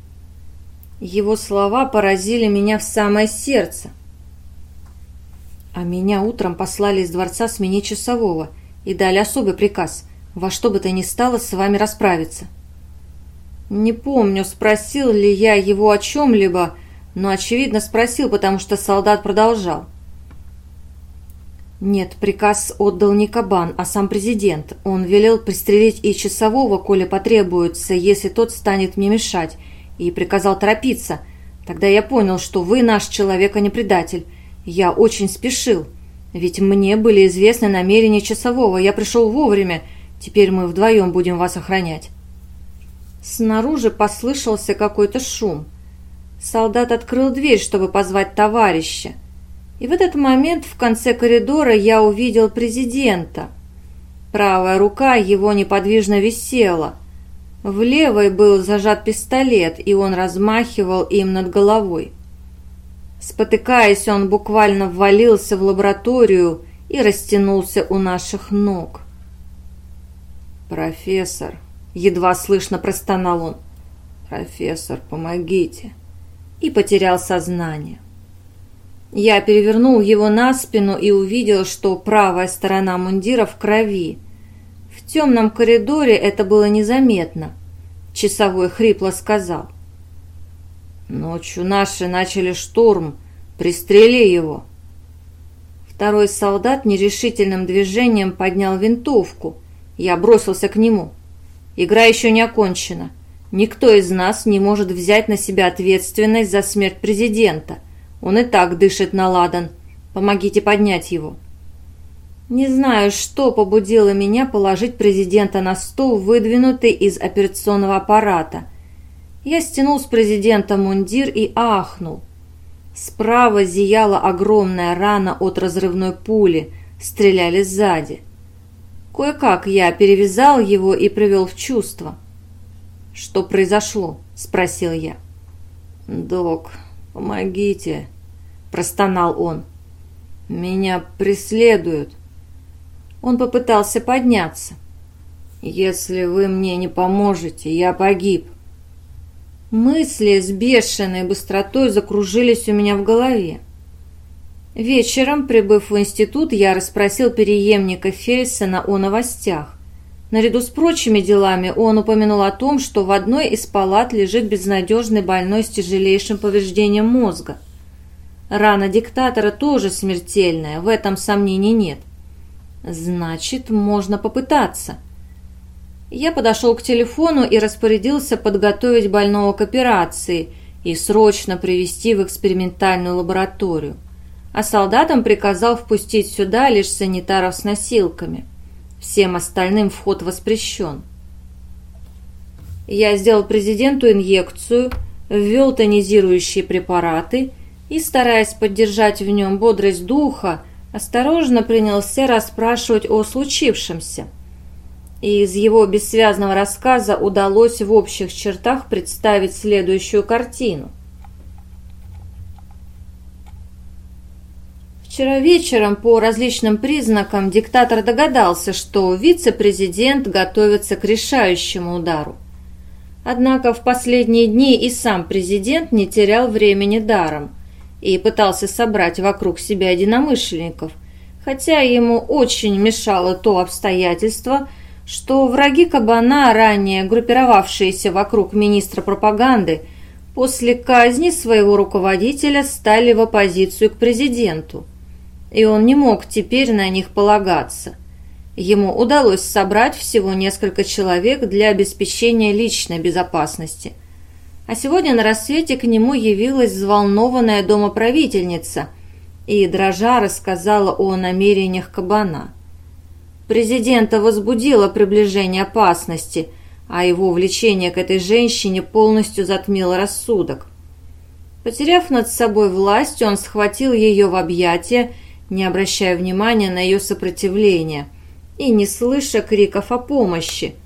Его слова поразили меня в самое сердце. А меня утром послали из дворца сменить часового и дали особый приказ во что бы то ни стало с вами расправиться. Не помню, спросил ли я его о чем-либо, но, очевидно, спросил, потому что солдат продолжал. Нет, приказ отдал не Кабан, а сам президент. Он велел пристрелить и часового, коли потребуется, если тот станет мне мешать, и приказал торопиться. Тогда я понял, что вы наш человек, а не предатель. Я очень спешил, ведь мне были известны намерения часового. Я пришел вовремя, теперь мы вдвоем будем вас охранять. Снаружи послышался какой-то шум. Солдат открыл дверь, чтобы позвать товарища. И в этот момент в конце коридора я увидел президента. Правая рука его неподвижно висела – в левой был зажат пистолет, и он размахивал им над головой. Спотыкаясь, он буквально ввалился в лабораторию и растянулся у наших ног. «Профессор!» — едва слышно простонал он. «Профессор, помогите!» И потерял сознание. Я перевернул его на спину и увидел, что правая сторона мундира в крови — в темном коридоре это было незаметно. Часовой хрипло сказал. «Ночью наши начали штурм. Пристрели его!» Второй солдат нерешительным движением поднял винтовку. Я бросился к нему. Игра еще не окончена. Никто из нас не может взять на себя ответственность за смерть президента. Он и так дышит на ладан. Помогите поднять его. Не знаю, что побудило меня положить президента на стол, выдвинутый из операционного аппарата. Я стянул с президента мундир и ахнул. Справа зияла огромная рана от разрывной пули, стреляли сзади. Кое-как я перевязал его и привел в чувство. «Что произошло?» – спросил я. «Док, помогите», – простонал он. «Меня преследуют». Он попытался подняться. «Если вы мне не поможете, я погиб». Мысли с бешеной быстротой закружились у меня в голове. Вечером, прибыв в институт, я расспросил переемника Фельсона о новостях. Наряду с прочими делами он упомянул о том, что в одной из палат лежит безнадежный больной с тяжелейшим повреждением мозга. Рана диктатора тоже смертельная, в этом сомнений нет. Значит, можно попытаться. Я подошел к телефону и распорядился подготовить больного к операции и срочно привести в экспериментальную лабораторию. А солдатам приказал впустить сюда лишь санитаров с носилками. Всем остальным вход воспрещен. Я сделал президенту инъекцию, ввел тонизирующие препараты и, стараясь поддержать в нем бодрость духа, осторожно принялся расспрашивать о случившемся. И из его бессвязного рассказа удалось в общих чертах представить следующую картину. Вчера вечером по различным признакам диктатор догадался, что вице-президент готовится к решающему удару. Однако в последние дни и сам президент не терял времени даром – и пытался собрать вокруг себя единомышленников, хотя ему очень мешало то обстоятельство, что враги Кабана, ранее группировавшиеся вокруг министра пропаганды, после казни своего руководителя стали в оппозицию к президенту, и он не мог теперь на них полагаться. Ему удалось собрать всего несколько человек для обеспечения личной безопасности – а сегодня на рассвете к нему явилась взволнованная домоправительница и, дрожа, рассказала о намерениях кабана. Президента возбудило приближение опасности, а его влечение к этой женщине полностью затмило рассудок. Потеряв над собой власть, он схватил ее в объятия, не обращая внимания на ее сопротивление и не слыша криков о помощи –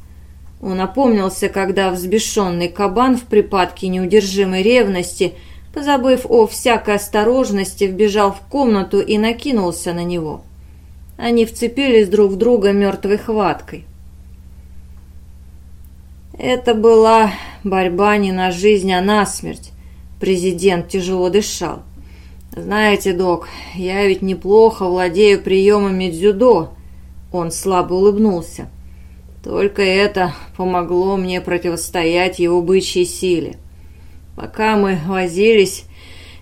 он опомнился, когда взбешенный кабан в припадке неудержимой ревности позабыв о всякой осторожности, вбежал в комнату и накинулся на него. Они вцепились друг в друга мертвой хваткой. Это была борьба не на жизнь, а на смерть. Президент тяжело дышал. «Знаете, док, я ведь неплохо владею приемами дзюдо». Он слабо улыбнулся. Только это помогло мне противостоять его бычьей силе. Пока мы возились,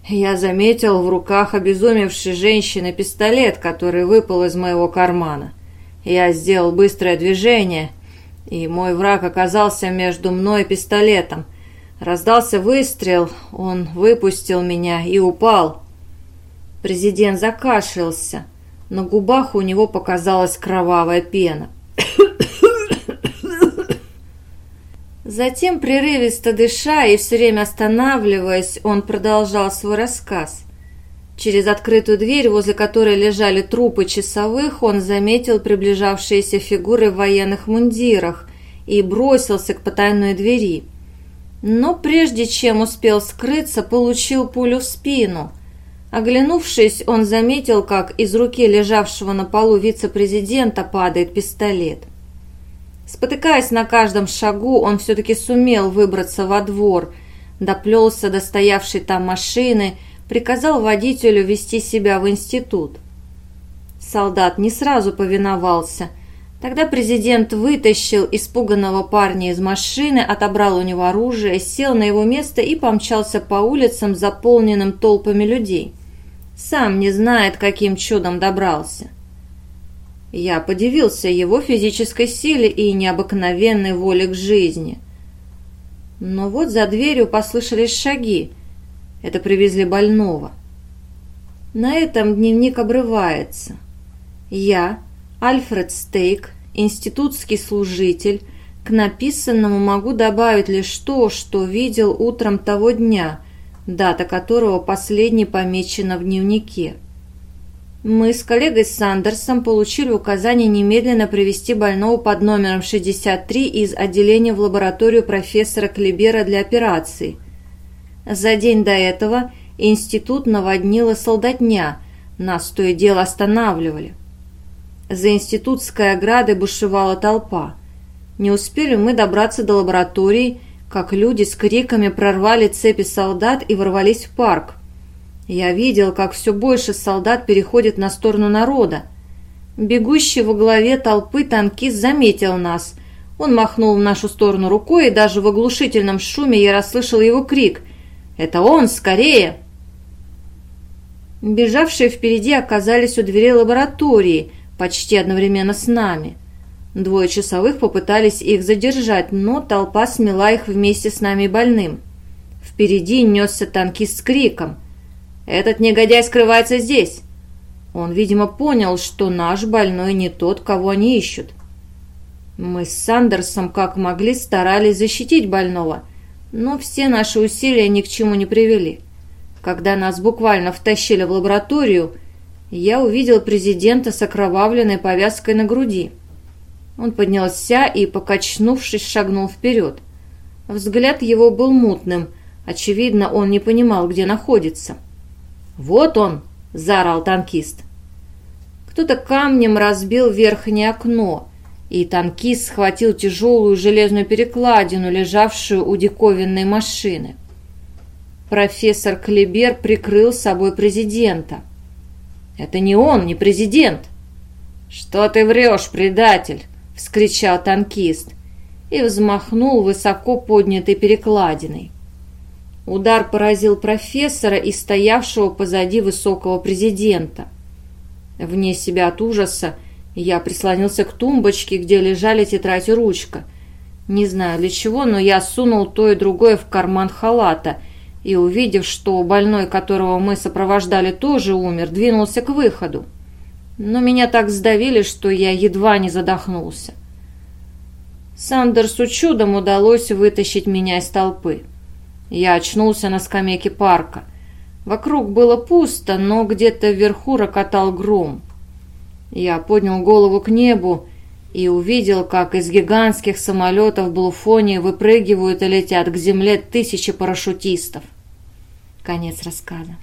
я заметил в руках обезумевшей женщины пистолет, который выпал из моего кармана. Я сделал быстрое движение, и мой враг оказался между мной и пистолетом. Раздался выстрел, он выпустил меня и упал. Президент закашлялся. На губах у него показалась кровавая пена. Затем, прерывисто дыша и все время останавливаясь, он продолжал свой рассказ. Через открытую дверь, возле которой лежали трупы часовых, он заметил приближавшиеся фигуры в военных мундирах и бросился к потайной двери. Но прежде чем успел скрыться, получил пулю в спину. Оглянувшись, он заметил, как из руки лежавшего на полу вице-президента падает пистолет. Спотыкаясь на каждом шагу, он все-таки сумел выбраться во двор, доплелся до стоявшей там машины, приказал водителю вести себя в институт. Солдат не сразу повиновался. Тогда президент вытащил испуганного парня из машины, отобрал у него оружие, сел на его место и помчался по улицам, заполненным толпами людей. Сам не знает, каким чудом добрался. Я подивился его физической силе и необыкновенной воле к жизни. Но вот за дверью послышались шаги. Это привезли больного. На этом дневник обрывается. Я, Альфред Стейк, институтский служитель, к написанному могу добавить лишь то, что видел утром того дня, дата которого последней помечена в дневнике. Мы с коллегой Сандерсом получили указание немедленно привести больного под номером 63 из отделения в лабораторию профессора Клибера для операции. За день до этого институт наводнила солдатня, нас то и дело останавливали. За институтской оградой бушевала толпа. Не успели мы добраться до лаборатории, как люди с криками прорвали цепи солдат и ворвались в парк. Я видел, как все больше солдат переходит на сторону народа. Бегущий во главе толпы танкист заметил нас. Он махнул в нашу сторону рукой, и даже в оглушительном шуме я расслышал его крик. «Это он! Скорее!» Бежавшие впереди оказались у двери лаборатории, почти одновременно с нами. Двое часовых попытались их задержать, но толпа смела их вместе с нами больным. Впереди несся танкист с криком. Этот негодяй скрывается здесь. Он, видимо, понял, что наш больной не тот, кого они ищут. Мы с Сандерсом как могли старались защитить больного, но все наши усилия ни к чему не привели. Когда нас буквально втащили в лабораторию, я увидел президента с окровавленной повязкой на груди. Он поднялся и, покачнувшись, шагнул вперед. Взгляд его был мутным, очевидно, он не понимал, где находится. «Вот он!» – заорал танкист. Кто-то камнем разбил верхнее окно, и танкист схватил тяжелую железную перекладину, лежавшую у диковинной машины. Профессор Клебер прикрыл собой президента. «Это не он, не президент!» «Что ты врешь, предатель?» – вскричал танкист и взмахнул высоко поднятой перекладиной. Удар поразил профессора и стоявшего позади высокого президента. Вне себя от ужаса я прислонился к тумбочке, где лежали тетрадь и ручка. Не знаю для чего, но я сунул то и другое в карман халата и, увидев, что больной, которого мы сопровождали, тоже умер, двинулся к выходу. Но меня так сдавили, что я едва не задохнулся. Сандерсу чудом удалось вытащить меня из толпы. Я очнулся на скамейке парка. Вокруг было пусто, но где-то вверху рокотал гром. Я поднял голову к небу и увидел, как из гигантских самолетов Блуфонии выпрыгивают и летят к земле тысячи парашютистов. Конец рассказа.